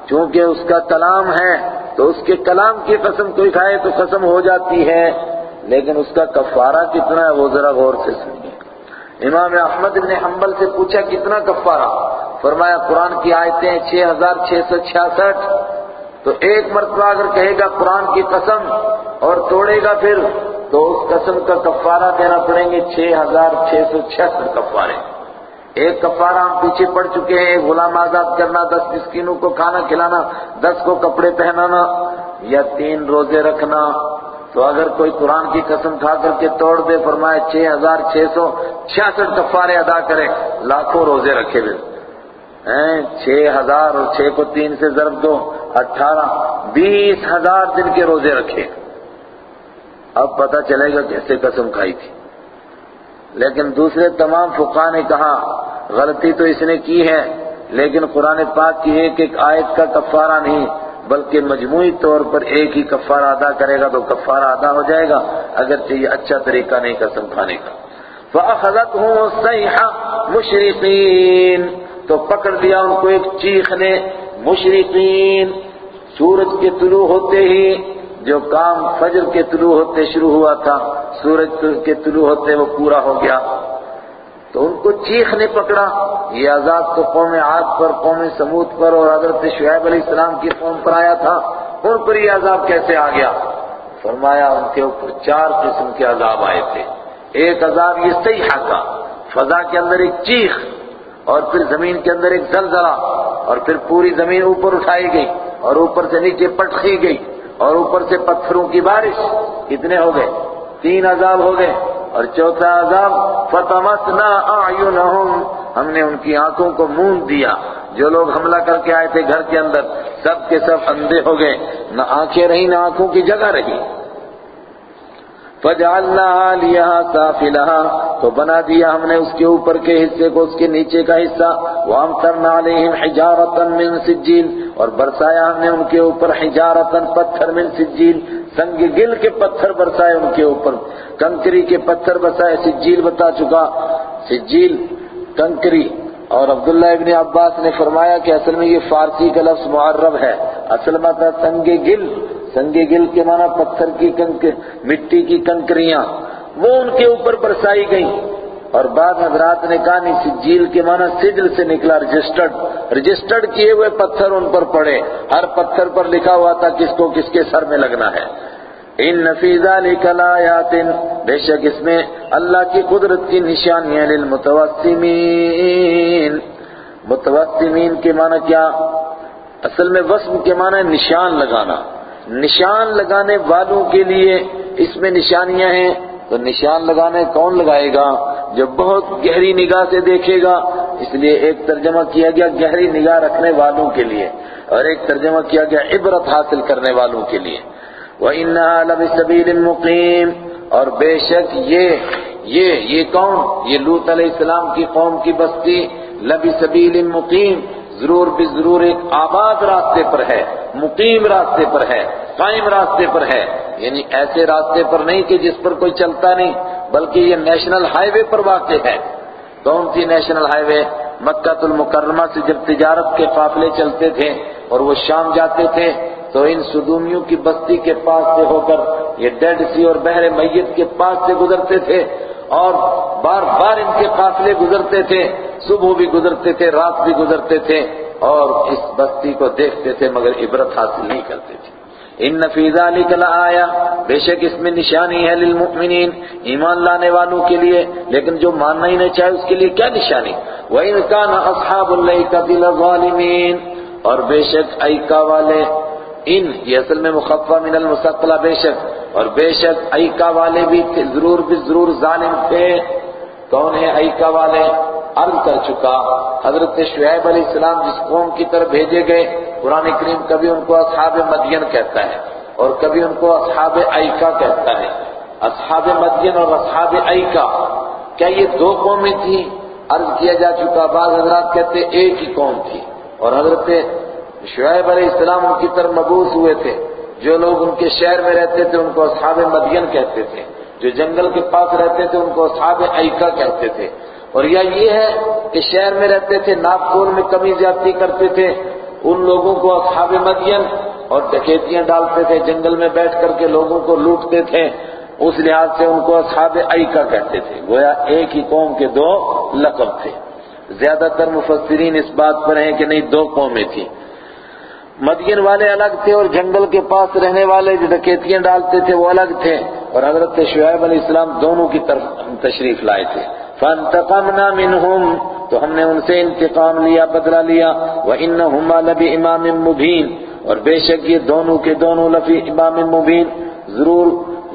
Speaker 1: چونکہ اس کا کلام ہے، تو اس کے کلام کی قسم کوئی کھائے تو قسم ہو جاتی ہے۔ لیکن اس کا کفارہ کتنا ہے، وہ ذرا غور سے سنیے۔ امام احمد نے حنبل سے پوچھا، کتنا کفارہ؟ فرمایا قرآن کی آیتیں چھ ہزار چھ سو چھیاسٹھ۔ تو ایک مرتبہ اگر کہے گا قرآن کی قسم اور توڑے گا پھر، تو اس قسم کا کفارہ دینا پڑیں گے چھ ہزار چھ سو چھیاسٹھ کفارے۔ ایک کفارہ ہم پیچھے پڑ چکے ہیں غلام آزاد کرنا، دس مسکینوں کو کھانا کھلانا، دس کو کپڑے پہنانا یا تین روزے رکھنا۔ تو اگر کوئی قرآن کی قسم کھا کر کے توڑ دے فرمائے چھ ہزار چھ سو چھیاسٹھ کفارے ادا کرے، لاکھوں روزے رکھے ہوئے۔ چھ ہزار اور چھ کو تین سے ضرب دو، اٹھارہ، بیس ہزار دن کے روزے رکھے۔ اب پتہ چلے گا کیسے قسم کھائی تھی۔ لیکن دوسرے تمام فقہ نے کہا، غلطی تو اس نے کی ہے، لیکن قرآن پاک کی ایک ایک آیت کا کفارہ نہیں، بلکہ مجموعی طور پر ایک ہی کفارہ ادا کرے گا تو کفارہ ادا ہو جائے گا اگر یہ اچھا طریقہ نہیں قسم کھانے کا۔ فَأَخَذَتْهُمُ السَّيْحَ مُشْرِقِينَ۔ تو پکڑ دیا ان کو ایک چیخ نے۔ مشرقین، سورج کے طلوع ہوتے ہی جو کام فجر کے طلوع ہوتے شروع ہوا تھا، سورج کے طلوع ہوتے وہ پورا ہو گیا۔ تو ان کو چیخ نے پکڑا۔ یہ عذاب تو قوم عاد پر، قوم سمود پر اور حضرت شعیب علیہ السلام کی قوم پر آیا تھا۔ ان پر یہ عذاب کیسے آ گیا؟ فرمایا ان کے اوپر چار قسم کے عذاب آئے تھے۔ ایک عذاب یہ صحیح کا فضا کے اندر ایک چیخ۔ اور پھر زمین کے اندر ایک زلزلہ، اور پھر پوری زمین اوپر اٹھائی گئی، اور اوپر سے نیچے پٹخی گئی، اور اوپر سے پتھروں کی بارش اتنے ہو گئے؟ تین عذاب ہو گئے، اور چوتھا عذاب فتمسنا اعینہم ہم نے ان کی آنکھوں کو مون دیا۔ جو لوگ حملہ کر کے آئے تھے گھر کے اندر، سب کے سب اندھے ہو گئے، نہ آنکھیں رہی نہ آنکھوں کی جگہ رہی۔ فَجَعَلْنَاهَا لِيَهَا سَافِلَهَا، تو بنا دیا ہم نے اس کے اوپر کے حصے کو اس کے نیچے کا حصہ وَأَمْتَرْنَا عَلَيْهِمْ حِجَارَةً مِّن سِجِّيلٍ اور برسایا ہم نے ان کے اوپر حجارتن پتھر من سجیل، سنگ گل کے پتھر برسائے ان کے اوپر، کنکری کے پتھر برسائے سجیل بتا چکا، سجیل، کنکری، اور عبداللہ ابن عباس نے فرمایا کہ اصل میں یہ فارسی کا لفظ معرب ہے، اصل میں تھا سنگ گل سنگ گل کے معنی پتھر کی کنک، مٹی کی کنکریاں، وہ ان کے اوپر برسائی گئیں۔ اور بعد حضرات نے کہا، نہیں، سجیل کے معنی سجل سے نکلا، رجسٹرڈ۔ رجسٹرڈ کیے ہوئے پتھر ان پر پڑے۔ ہر پتھر پر لکھا ہوا تھا کس کو کس کے سر میں لگنا ہے۔ ان نفیزہ لکھلا یاتن بے شک اس میں اللہ کی قدرت کی نشانیاں للمتوسمین۔ متوسمین کے معنی کیا؟ اصل میں وسم کے معنی نشان لگانا۔ نشان لگانے والوں کے لیے اس میں نشانیاں ہیں، تو نشان لگانے کون لگائے گا؟ جو بہت گہری نگاہ سے دیکھے گا، اس لیے ایک ترجمہ کیا گیا گہری نگاہ رکھنے والوں کے لیے، اور ایک ترجمہ کیا گیا عبرت حاصل کرنے والوں کے لیے۔ وَإِنَّهَا لَبِسَبِيلٍ مُقِيمٍ۔ اور بے شک یہ یہ یہ کون؟ یہ لوت علیہ السلام کی قوم کی بستی۔ لبی سبیل مقیم ضرور بھی ضرور ایک آباد راستے پر ہے، مقیم راستے پر ہے، قائم راستے پر ہے۔ یعنی ایسے راستے پر نہیں کہ جس پر کوئی چلتا نہیں، بلکہ یہ نیشنل ہائی وے پر واقع ہے۔ کون سی نیشنل ہائی وے؟ مکہ المکرمہ سے جب تجارت کے قافلے چلتے تھے اور وہ شام جاتے تھے، تو ان صدومیوں کی بستی کے پاس سے ہو کر، یہ ڈیڈ سی اور بحر میت کے پاس سے گزرتے تھے۔ اور بار بار ان کے قافلے گزرتے تھے، صبح بھی گزرتے تھے، رات بھی گزرتے تھے اور اس بستی کو دیکھتے تھے، مگر عبرت حاصل نہیں کرتے تھے۔ ان نفیزہ لکھلا آیا بے شک اس میں نشانی ہے للمؤمنین، ایمان لانے والوں کے لیے، لیکن جو ماننا ہی نہیں چاہے اس کے لیے کیا نشانی؟ وَإِنْ كَانَ أَصْحَابُ اللَّيْكَةِ لَظَالِمِينَ اور بے شک ایکا والے ان یہ اصل میں مخفہ من المسقلہ بے شک، اور بے شک ایکا والے بھی تھے، ضرور بھی ضرور ظالم تھے۔ کون ہے ایکا والے؟ عرض کر چکا، حضرت شعیب علیہ السلام جس قوم کی طرف بھیجے گئے، قرآن کریم کبھی ان کو اصحاب مدین کہتا ہے، اور کبھی ان کو اصحاب ایکا کہتا ہے۔ اصحاب مدین اور اصحاب ایکا، کیا یہ دو قومیں تھیں؟ عرض کیا جا چکا، بعض حضرات کہتے ایک ہی قوم تھی، اور حضرت شعیب علیہ السلام ان کی طرف مبوس ہوئے تھے۔ جو لوگ ان کے شہر میں رہتے تھے، ان کو اصحاب مدین کہتے تھے۔ جو جنگل کے پاس رہتے تھے، ان کو اصحاب ایکا کہتے تھے۔ اور یا یہ ہے کہ شہر میں رہتے تھے ناپتول میں کمی زیادتی کرتے تھے۔ ان لوگوں کو اصحاب مدین اور ڈکیتیاں ڈالتے تھے، جنگل میں بیٹھ کر کے لوگوں کو لوٹتے تھے۔ اس لحاظ سے ان کو اصحاب ایکا کہتے تھے۔ گویا ایک ہی قوم کے دو لقب تھے۔ زیادہ تر مفسرین اس بات پر ہیں کہ نہیں، دو قومیں تھیں۔ مدین والے الگ تھے اور جنگل کے پاس رہنے والے جو ڈکیتیاں ڈالتے تھے وہ الگ تھے اور حضرت شعیب علیہ السلام دونوں کی طرف تشریف لائے تھے۔ فانتقمنا منہم، تو ہم نے ان سے انتقام لیا، بدلہ لیا۔ وَإِنَّهُمَا لَبِ امام مبین اور بے شک یہ دونوں کے دونوں لفی امام مبین۔ ضرور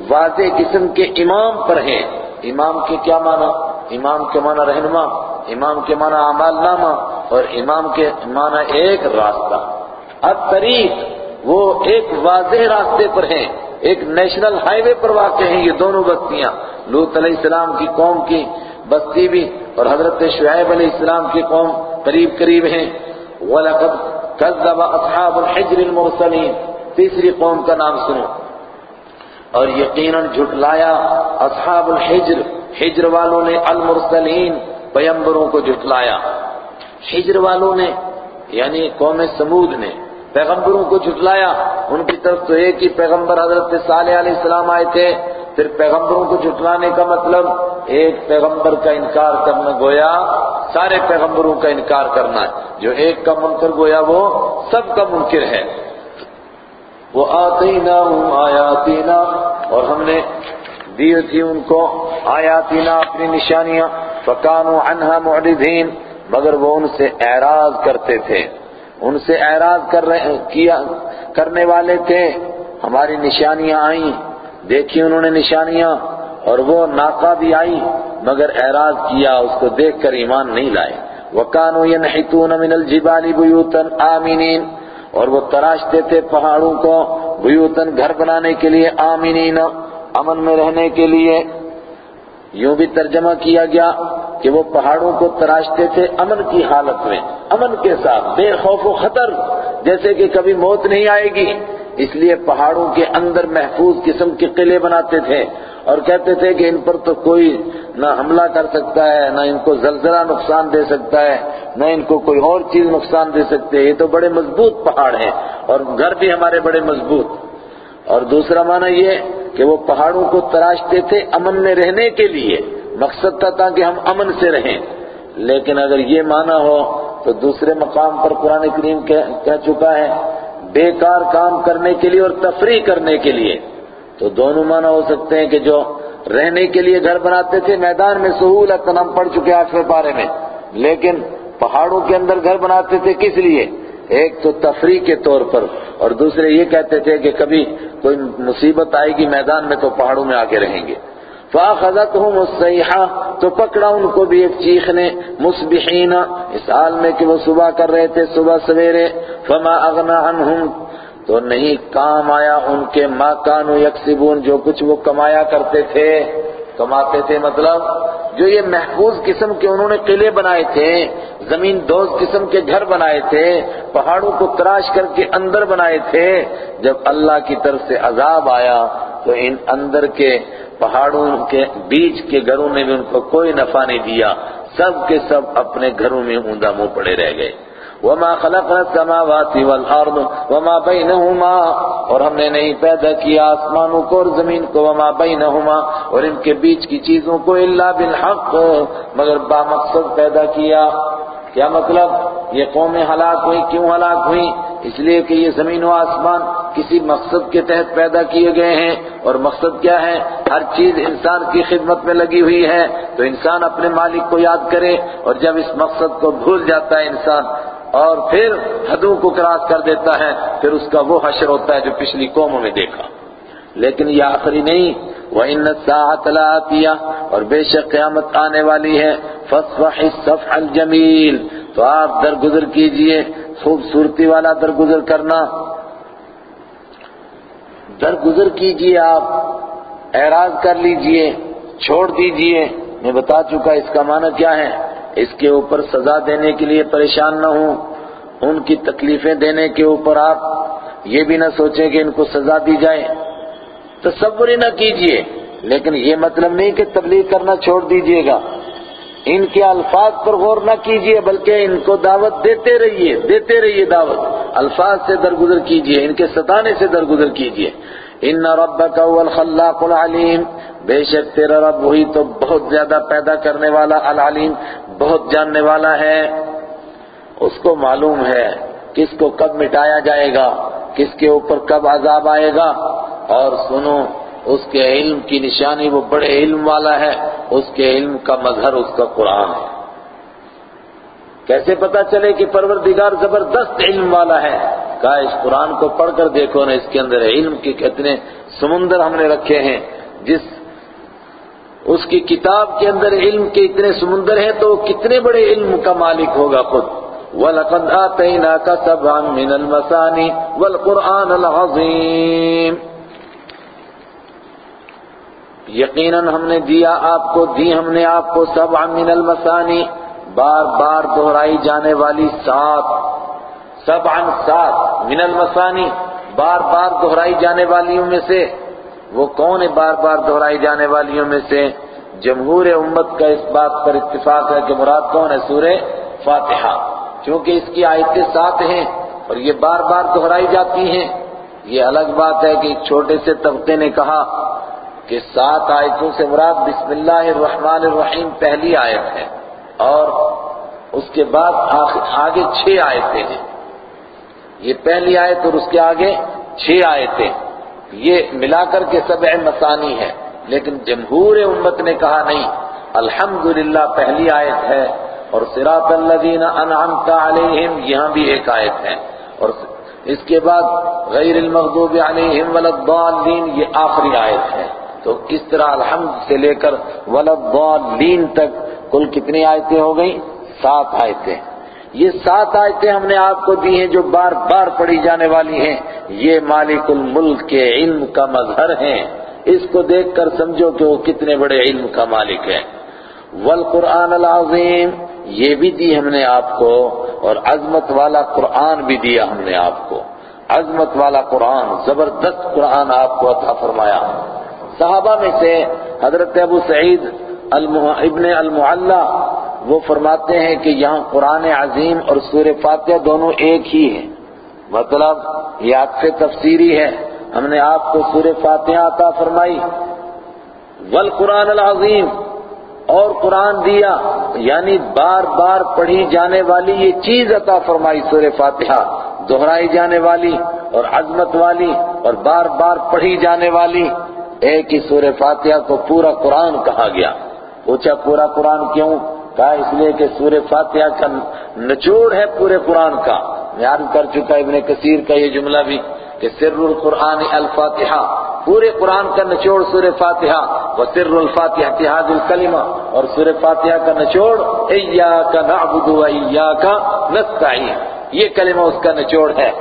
Speaker 1: واضح قسم کے امام پر ہیں۔ امام کے کیا معنی؟ امام کے معنی رہنما، امام کے معنی عمال نامہ، اور امام کے معنی ایک راستہ۔ اب طریق وہ ایک واضح راستے پر ہیں، ایک نیشنل ہائی وے پر واقع ہیں، یہ دونوں بستیاں۔ لوت علیہ السلام کی قوم کی بستی بھی اور حضرت شعیب علیہ السلام کی قوم قریب قریب ہیں۔ وَلَقَدْ كَذَّبَ أَصْحَابُ الْحِجْرِ الْمُرْسَلِينَ۔ تیسری قوم کا نام سنو۔ اور یقیناً جھٹلایا اصحاب الحجر، حجر والوں نے المرسلین پیمبروں کو جھٹلایا۔ حجر والوں نے یعنی قوم سمود نے پیغمبروں کو جھٹلایا۔ ان کی طرف تو ایک ہی پیغمبر حضرت صالح علیہ السلام آئے تھے۔ پھر پیغمبروں کو جھٹلانے کا مطلب ایک پیغمبر کا انکار کرنا گویا، سارے پیغمبروں کا انکار کرنا۔ ہے جو ایک کا منکر گویا، وہ سب کا منکر ہے۔ وہ آتینا ہوں آیاتینا، اور ہم نے دی تھی ان کو آیاتینا، اپنی نشانیاں۔ فکانوا عنہا معرضین، مگر وہ ان سے اعراض کرتے تھے۔ ان سے اعراض کر رہے کیا کرنے والے تھے۔ ہماری نشانیاں آئیں۔ دیکھی انہوں نے نشانیاں اور وہ ناقہ بھی آئی، مگر اعراض کیا، اس کو دیکھ کر ایمان نہیں لائے۔ وَكَانُوا يَنْحِتُونَ مِنَ الْجِبَالِ بُيُوتًا آمِنِينَ۔ اور وہ تراشتے تھے پہاڑوں کو بیوتن گھر بنانے کے لیے آمینین امن میں رہنے کے لیے۔ یوں بھی ترجمہ کیا گیا کہ وہ پہاڑوں کو تراشتے تھے امن کی حالت میں، امن کے ساتھ، بے خوف و خطر، جیسے کہ کبھی موت نہیں آئے گی۔ اس لیے پہاڑوں کے اندر محفوظ قسم کے قلعے بناتے تھے اور کہتے تھے کہ ان پر تو کوئی نہ حملہ کر سکتا ہے، نہ ان کو زلزلہ نقصان دے سکتا ہے، نہ ان کو کوئی اور چیز نقصان دے سکتے۔ یہ تو بڑے مضبوط پہاڑ ہیں اور گھر بھی ہمارے بڑے مضبوط۔ اور دوسرا معنی یہ کہ وہ پہاڑوں کو تراشتے تھے امن میں رہنے کے لیے۔ مقصد تھا تاکہ ہم امن سے رہیں۔ لیکن اگر یہ معنی ہو تو دوسرے مقام پر قرآن کریم کہہ چکا ہے، بیکار کام کرنے کے لیے اور تفریح کرنے کے لیے۔ تو دونوں معنی ہو سکتے ہیں کہ جو رہنے کے لیے گھر بناتے تھے، میدان میں سہولت ہم پڑ چکے آٹھویں پارے میں۔ لیکن پہاڑوں کے اندر گھر بناتے تھے کس لیے؟ ایک تو تفریح کے طور پر۔ اور دوسرے یہ کہتے تھے کہ کبھی کوئی مصیبت آئے گی میدان میں تو پہاڑوں میں آگے رہیں گے۔ فَأَخَذَتْهُمُ السَّيْحَةُ تو پکڑا ان کو بھی ایک چیخ نے۔ مصبحین اس حال میں کہ وہ صبح کر رہے تھے، صبح سویرے۔ فما اغنا عنہم تو نہیں کام آیا ان کے۔ ما کانو یکسبون جو کچھ وہ کمایا کرتے تھے۔ کماتے تھے مطلب جو یہ محفوظ قسم کے انہوں نے قلعے بنائے تھے، زمین دوز قسم کے گھر بنائے تھے، پہاڑوں کو تراش کر کے اندر بنائے تھے، جب اللہ کی طرف سے عذاب آیا تو ان اندر کے پہاڑوں کے بیچ کے گھروں نے بھی ان کو کوئی نفع نہیں دیا۔ سب کے سب اپنے گھروں میں اوندا منہ پڑے رہ گئے۔ وما خلقنا السماوات والارض وما بينهما، اور ہم نے نہیں پیدا کیا آسمانوں کو اور زمین کو، وما بينهما، اور ان کے بیچ کی چیزوں کو الا بالحق، مگر با مقصد پیدا کیا۔ کیا مطلب؟ یہ قومیں ہلاک ہوئی کیوں ہلاک ہوئی اس لیے کہ یہ زمین و آسمان کسی مقصد کے تحت پیدا کیے گئے ہیں۔ اور مقصد کیا ہے؟ ہر چیز انسان کی خدمت میں لگی ہوئی ہے۔ تو انسان اپنے مالک کو یاد کرے، اور جب اس مقصد کو بھول جاتا ہے انسان اور پھر حدوں کو کراس کر دیتا ہے، پھر اس کا وہ حشر ہوتا ہے جو پچھلی قوموں میں دیکھا۔ لیکن یہ آخری نہیں، وَإِنَّ السَّاعَةَ لَآتِيَةٌ، اور بے شک قیامت آنے والی ہے۔ فَصْفَحِ الصَّفْحَ الْجَمِيلِ، تو آپ درگزر کیجیے، خوبصورتی والا درگزر کرنا۔ درگزر کیجیے آپ، اعراض کر لیجیے، چھوڑ دیجیے۔ میں بتا چکا اس کا معنی کیا ہے؟ اس کے اوپر سزا دینے کے لیے پریشان نہ ہوں، ان کی تکلیفیں دینے کے اوپر آپ یہ بھی نہ سوچیں کہ ان کو سزا دی جائے۔ تصور ہی نہ کیجیے، لیکن یہ مطلب نہیں کہ تبلیغ کرنا چھوڑ دیجیے گا۔ ان کے الفاظ پر غور نہ کیجیے، بلکہ ان کو دعوت دیتے رہیے دیتے رہیے دعوت۔ الفاظ سے درگزر کیجیے، ان کے ستانے سے درگزر کیجیے۔ ان ربک هو الخلاق العلیم بے شک تیرا رب وہی تو بہت زیادہ پیدا کرنے والا العلیم، بہت جاننے والا ہے۔ اس کو معلوم ہے کس کو کب مٹایا جائے گا، کس کے اوپر کب عذاب آئے گا۔ اور سنو، اس کے علم کی نشانی وہ بڑے علم والا ہے، اس کے علم کا مظہر، اس کا قرآن ہے۔ کیسے پتا چلے کہ پروردگار زبردست علم والا ہے؟ کہا اس قرآن کو پڑھ کر دیکھو نا اس کے اندر علم کے کتنے سمندر ہم نے رکھے ہیں۔ جس اس کی کتاب کے اندر علم کے اتنے سمندر ہیں تو وہ کتنے بڑے علم کا مالک ہوگا خود؟ وَلَقَدْ آتَيْنَاكَ سَبْعًا مِنَ الْمَسَانِ وَالْقُرْآنَ الْعَظِيمِ۔ یقیناً ہم نے دیا آپ کو، دی ہم نے آپ کو سبعا من المسانی بار بار دہرائی جانے والی سات، سبعا سات من المسانی بار بار دہرائی جانے والیوں میں سے، وہ کون ہے بار بار دہرائی جانے والیوں میں سے؟ جمہور امت کا اس بات پر اتفاق ہے کہ مراد کون ہے؟ سورہ فاتحہ۔ کیونکہ اس کی آیتیں سات ہیں اور یہ بار بار دہرائی جاتی ہیں، یہ الگ بات ہے کہ ایک چھوٹے سے طبقے نے کہا کہ سات آیتوں سے مراد بسم اللہ الرحمن الرحیم پہلی آیت ہے۔ اور اس کے بعد آگے چھ آیتیں ہیں۔ یہ پہلی آیت اور اس کے آگے چھ آیتیں۔ یہ ملا کر کے سبع مسانی ہے لیکن جمہور امت نے کہا نہیں، الحمدللہ پہلی آیت ہے اور صراط الذین انعمت علیہم، یہاں بھی ایک آیت ہے۔ اور اس کے بعد غیر المغضوب علیہم الضالین، یہ آخری آیت ہے۔ تو اس طرح الحمد سے لے کر الضالین تک کل کتنی آیتیں ہو گئیں؟ سات آیتیں۔ یہ سات آیتیں ہم نے آپ کو دی ہیں جو بار بار پڑھی جانے والی ہیں۔ یہ مالک الملک کے علم کا مظہر ہیں۔ اس کو دیکھ کر سمجھو کہ وہ کتنے بڑے علم کا مالک ہے والقرآن العظیم، یہ بھی دی ہم نے آپ کو اور عظمت والا قرآن بھی دیا ہم نے آپ کو۔ عظمت والا قرآن، زبردست قرآن آپ کو عطا فرمایا۔ صحابہ میں سے حضرت ابو سعید ابن المعلہ، وہ فرماتے ہیں کہ یہاں قرآن عظیم اور سور فاتحہ دونوں ایک ہی ہیں۔ مطلب یہ آپ سے تفسیری ہے۔ ہم نے آپ کو سور فاتحہ عطا فرمائی۔ والقرآن العظیم، اور قرآن دیا یعنی بار بار پڑھی جانے والی یہ چیز عطا فرمائی سور فاتحہ۔ دہرائی جانے والی اور عظمت والی اور بار بار پڑھی جانے والی۔ ایک ہی سور فاتحہ کو پورا قرآن کہا گیا۔ پوچھا پورا قرآن کیوں؟ کہا اس لیے کہ سور فاتحہ کا نچوڑ ہے پورے قرآن کا۔ میں عرض کر چکا ابن کثیر کا یہ جملہ بھی کہ سر القرآن الفاتحہ۔ پورے قرآن کا نچوڑ سور فاتحہ۔ و سر الفاتحہ اتحاد الکلمہ۔ اور سور فاتحہ کا نچوڑ ایاک نعبد و ایاک نستعین۔ یہ کلمہ اس کا نچوڑ ہے۔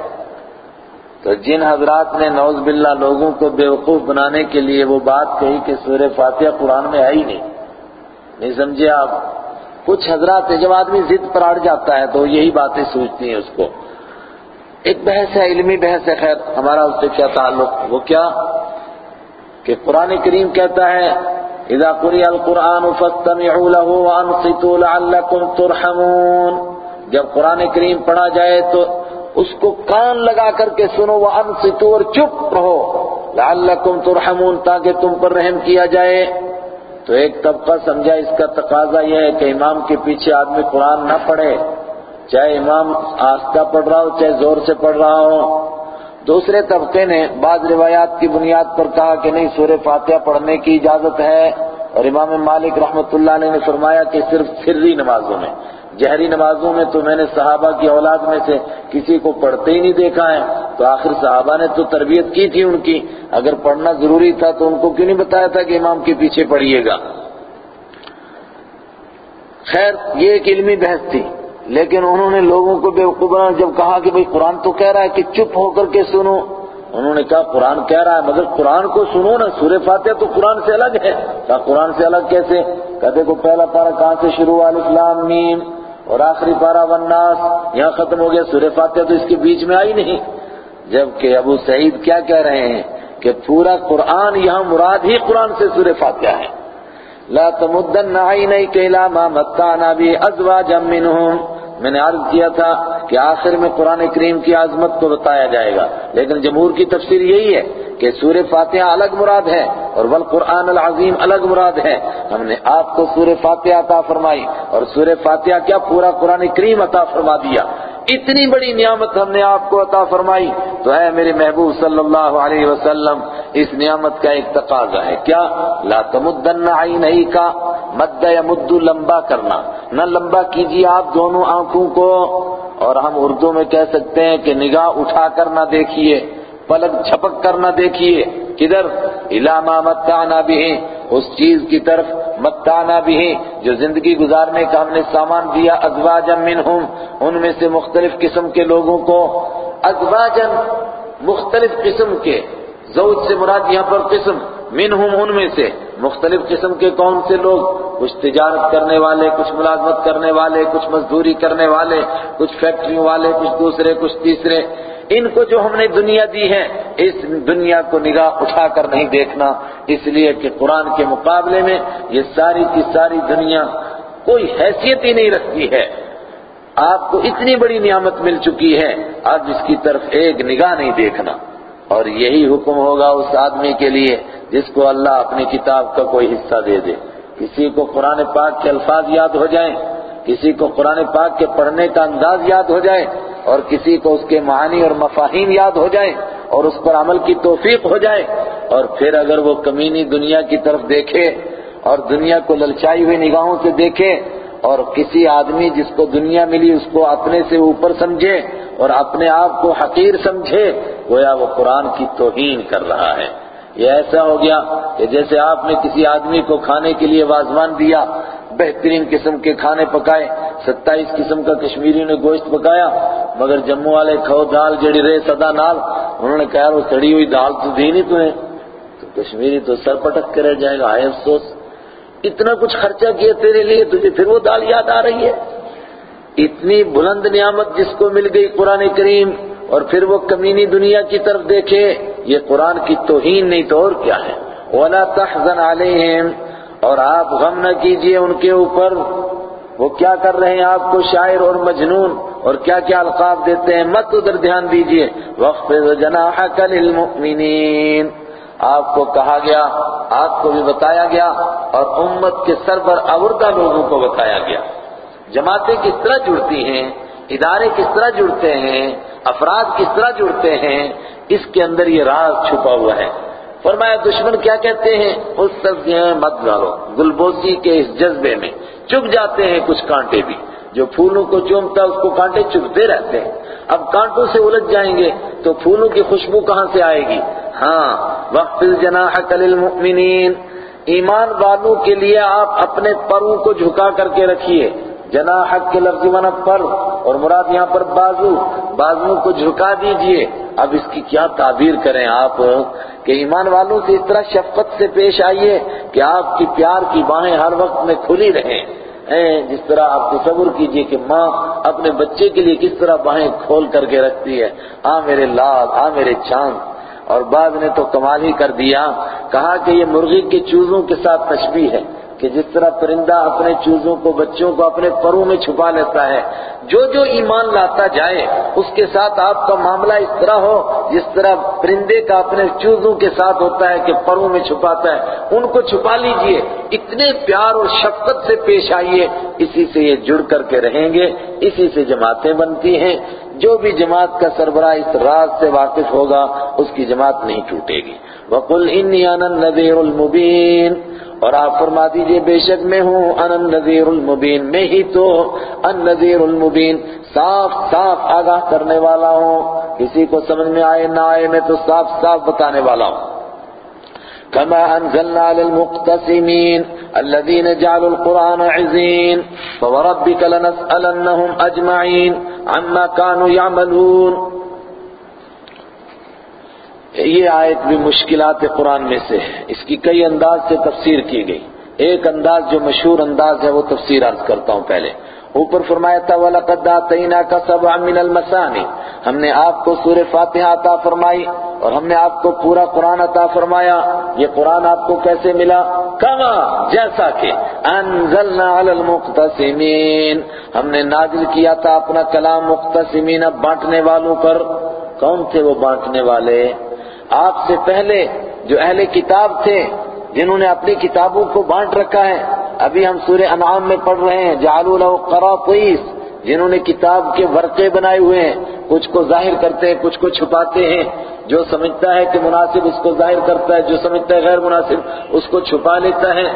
Speaker 1: تو جن حضرات نے نوز باللہ لوگوں کو بیوقوف بنانے کے لیے وہ بات کہی کہ سور فاتحہ قرآن میں آئی نہیں۔ نہیں سمجھے آپ؟ کچھ حضرات جب آدمی ضد پر اڑ جاتا ہے تو یہی باتیں سوچتی ہیں اس کو۔ ایک بحث ہے، علمی بحث ہے، خیر، ہمارا اس سے کیا تعلق؟ وہ کیا؟ کہ قرآن کریم کہتا ہے، اذا قرئ القرآن فاستمعوا له وانصتوا لعلكم ترحمون۔ جب قرآن کریم پڑھا جائے تو اس کو کان لگا کر کے سنو وانصتوا اور چپ رہو۔ لعلكم ترحمون، تاکہ تم پر رحم کیا جائے۔ تو ایک طبقہ سمجھا، اس کا تقاضا یہ ہے کہ امام کے پیچھے آدمی قرآن نہ پڑھے۔ چاہے امام آستہ پڑھ رہا ہو، چاہے زور سے پڑھ رہا ہو۔ دوسرے طبقے نے بعض روایات کی بنیاد پر کہا کہ نہیں سور فاتحہ پڑھنے کی اجازت ہے۔ اور امام مالک رحمت اللہ علیہ نے فرمایا کہ صرف سری نمازوں میں۔ جہری نمازوں میں تو میں نے صحابہ کی اولاد میں سے کسی کو پڑھتے ہی نہیں دیکھا ہے۔ تو آخر صحابہ نے تو تربیت کی تھی ان کی۔ اگر پڑھنا ضروری تھا تو ان کو کیوں نہیں بتایا تھا کہ امام کے پیچھے پڑھیے گا؟ خیر، یہ ایک علمی بحث تھی۔ لیکن انہوں نے لوگوں کو بے بنا جب کہا کہ بھئی قرآن تو کہہ رہا ہے کہ چپ ہو کر کے سنو، انہوں نے کہا قرآن کہہ رہا ہے، مگر قرآن کو سنو نا۔ سورہ فاتحہ تو قرآن سے الگ ہے۔ کہا قرآن سے الگ کیسے؟ کہتے کو پہلا پارا کہاں سے شروع ہوا؟ الاسلام میم۔ اور آخری پارا والناس، یہاں ختم ہو گیا، سورہ فاتحہ تو اس کے بیچ میں آئی نہیں۔ جبکہ ابو سعید کیا کہہ رہے ہیں کہ پورا قرآن یہاں مراد ہی قرآن سے سورہ فاتحہ ہے۔ لا تمدن عینیک الی ما متعنا بھی ازواجا منہم۔ میں نے عرض کیا تھا کہ آخر میں قرآن کریم کی عظمت کو بتایا جائے گا، لیکن جمہور کی تفسیر یہی ہے۔ کہ سور فاتحہ الگ مراد ہے اور والقرآن العظیم الگ مراد ہے۔ ہم نے آپ کو سور فاتحہ عطا فرمائی اور سور فاتحہ کیا پورا قرآن کریم عطا فرما دیا۔ اتنی بڑی نعمت ہم نے آپ کو عطا فرمائی۔ تو ہے میرے محبوب صلی اللہ علیہ وسلم، اس نعمت کا ایک تقاضا ہے۔ کیا؟ لا تمدن عینہی کا مد یا مدو لمبا کرنا۔ نہ لمبا کیجیے آپ دونوں آنکھوں کو، اور ہم اردو میں کہہ سکتے ہیں کہ نگاہ اٹھا کر نہ دیکھیے۔ پلک جھپک کر نہ دیکھیے، کدھر؟ علامہ متانا بھی ہیں اس چیز کی طرف متانا بھی ہیں جو زندگی گزارنے کا ہم نے سامان دیا ازواجا منہم، ان میں سے مختلف قسم کے لوگوں کو۔ ازواجا مختلف قسم کے، زوج سے مراد یہاں پر قسم، منہم ان میں سے۔ مختلف قسم کے کون سے لوگ؟ کچھ تجارت کرنے والے، کچھ ملازمت کرنے والے، کچھ مزدوری کرنے والے، کچھ فیکٹریوں والے، کچھ دوسرے، کچھ تیسرے۔ ان کو جو ہم نے دنیا دی ہے اس دنیا کو نگاہ اٹھا کر نہیں دیکھنا۔ اس لیے کہ قرآن کے مقابلے میں یہ ساری کی ساری دنیا کوئی حیثیت ہی نہیں رکھتی ہے۔ آپ کو اتنی بڑی نعمت مل چکی ہے، اب اس کی طرف ایک نگاہ نہیں دیکھنا۔ اور یہی حکم ہوگا اس آدمی کے لیے جس کو اللہ اپنی کتاب کا کوئی حصہ دے دے۔ کسی کو قرآن پاک کے الفاظ یاد ہو جائیں، کسی کو قرآن پاک کے پڑھنے کا انداز یاد ہو جائے اور کسی کو اس کے معنی اور مفاہیم یاد ہو جائیں اور اس پر عمل کی توفیق ہو جائے اور پھر اگر وہ کمینی دنیا کی طرف دیکھے اور دنیا کو للچائی ہوئی نگاہوں سے دیکھے اور کسی آدمی جس کو دنیا ملی اس کو اپنے سے اوپر سمجھے اور اپنے آپ کو حقیر سمجھے، گویا وہ قرآن کی توہین کر رہا ہے۔ یہ ایسا ہو گیا کہ جیسے آپ نے کسی آدمی کو کھانے کے لیے واضوان دیا، بہترین قسم کے کھانے پکائے، ستائیس قسم کا کشمیری نے گوشت پکایا، مگر جموں والے کھو دال، جڑی رے سدا نال، انہوں نے کہا، وہ سڑی ہوئی دال تو دی نہیں تمہیں. تو کشمیری تو سر پٹک کے رہ جائے گا، آئے افسوس۔ اتنا کچھ خرچہ کیا تیرے لیے، تجھے پھر وہ دال یاد آ رہی ہے؟ اتنی بلند نعمت جس کو مل گئی قرآن کریم اور پھر وہ کمینی دنیا کی طرف دیکھے، یہ قرآن کی توہین نہیں تو اور کیا ہے؟ وَلَا تَحْزَنْ عَلَيْهِمْ، اور آپ غم نہ کیجیے ان کے اوپر۔ وہ کیا کر رہے ہیں آپ کو شاعر اور مجنون، اور کیا کیا القاب دیتے ہیں؟ مت ادھر دھیان دیجیے۔ وَخْفِضْ جَنَاحَكَ لِلْمُؤْمِنِينَ۔ آپ کو کہا گیا، آپ کو بھی بتایا گیا، اور امت کے سر پر آوردہ لوگوں کو بتایا گیا۔ جماعتیں کس طرح جڑتی ہیں؟ ادارے کس طرح جڑتے ہیں، افراد کس طرح جڑتے ہیں، اس کے اندر یہ راز چھپا ہوا ہے۔ فرمایا، دشمن کیا کہتے ہیں؟ اس سب مت ڈالو۔ گلبوسی کے اس جذبے میں چپ جاتے ہیں کچھ کانٹے بھی۔ جو پھولوں کو چومتا اس کو کانٹے چپتے رہتے ہیں۔ اب کانٹوں سے الجھ جائیں گے تو پھولوں کی خوشبو کہاں سے آئے گی؟ ہاں وقت الجناح للمؤمنین۔ ایمان والوں کے لیے آپ اپنے پروں کو جھکا کر کے رکھیے۔ جناح کے لفظ من پر اور مراد یہاں پر بازو بازو کو جھکا دیجیے۔ اب اس کی کیا تعبیر کریں آپ؟ کہ ایمان والوں سے اس طرح شفقت سے پیش آئیے کہ آپ کی پیار کی باہیں ہر وقت میں کھلی رہیں۔ جس طرح آپ تصور کیجیے کہ ماں اپنے بچے کے لیے کس طرح باہیں کھول کر کے رکھتی ہے۔ آ میرے لال، آ میرے چاند۔ اور بعد نے تو کمال ہی کر دیا، کہا کہ یہ مرغی کے چوزوں کے ساتھ تشبیح ہے۔ کہ جس طرح پرندہ اپنے چوزوں کو، بچوں کو اپنے پروں میں چھپا لیتا ہے، جو جو ایمان لاتا جائے، اس کے ساتھ آپ کا معاملہ اس طرح ہو، جس طرح پرندے کا اپنے چوزوں کے ساتھ ہوتا ہے کہ پروں میں چھپاتا ہے، ان کو چھپا لیجیے، اتنے پیار اور شفقت سے پیش آئیے، اسی سے یہ جڑ کر کے رہیں گے، اسی سے جماعتیں بنتی ہیں۔ جو بھی جماعت کا سربراہ اس راز سے واقف ہوگا، اس کی جماعت نہیں ٹوٹے گی۔ وَقُلْ إِنِّي أَنَا النَّذِيرُ الْمُبِينَ اور آپ فرما دیجیے، بے شک میں ہوں ان النذیر المبین، میں ہی تو ان النذیر المبین، صاف صاف آگاہ کرنے والا ہوں۔ کسی کو سمجھ میں آئے، نہ آئے میں تو صاف صاف بتانے والا ہوں۔ كما انزلنا على المقتسمين الذين جعلوا القرآن عزين فوربك لنسألنهم أجمعين عما كانوا يعملون یہ آیت بھی مشکلات قرآن میں سے ہے۔ اس کی کئی انداز سے تفسیر کی گئی۔ ایک انداز جو مشہور انداز ہے وہ تفسیر عرض کرتا ہوں پہلے۔ اوپر فرمایا تھا وَلَقَدْ دَاتَيْنَا كَسَبْعًا مِنَ الْمَسَانِ ہم نے آپ کو سور فاتحہ عطا فرمائی اور ہم نے آپ کو پورا قرآن عطا فرمایا۔ یہ قرآن آپ کو کیسے ملا؟ کما جیسا کہ انزلنا علی المقتسمین۔ ہم نے نازل کیا تھا اپنا کلام مقتسمین بانٹنے والوں پر۔ کون تھے وہ بانٹنے والے؟ آپ سے پہلے جو اہل کتاب تھے، جنہوں نے اپنی کتابوں کو بانٹ رکھا ہے، ابھی ہم سورہ انعام میں پڑھ رہے ہیں، جعلوا له قراطیس، جنہوں نے کتاب کے ورقے بنائے ہوئے ہیں۔ کچھ کو ظاہر کرتے ہیں، کچھ کو چھپاتے ہیں۔ جو سمجھتا ہے کہ مناسب اس کو ظاہر کرتا ہے، جو سمجھتا ہے غیر مناسب اس کو چھپا لیتا ہے۔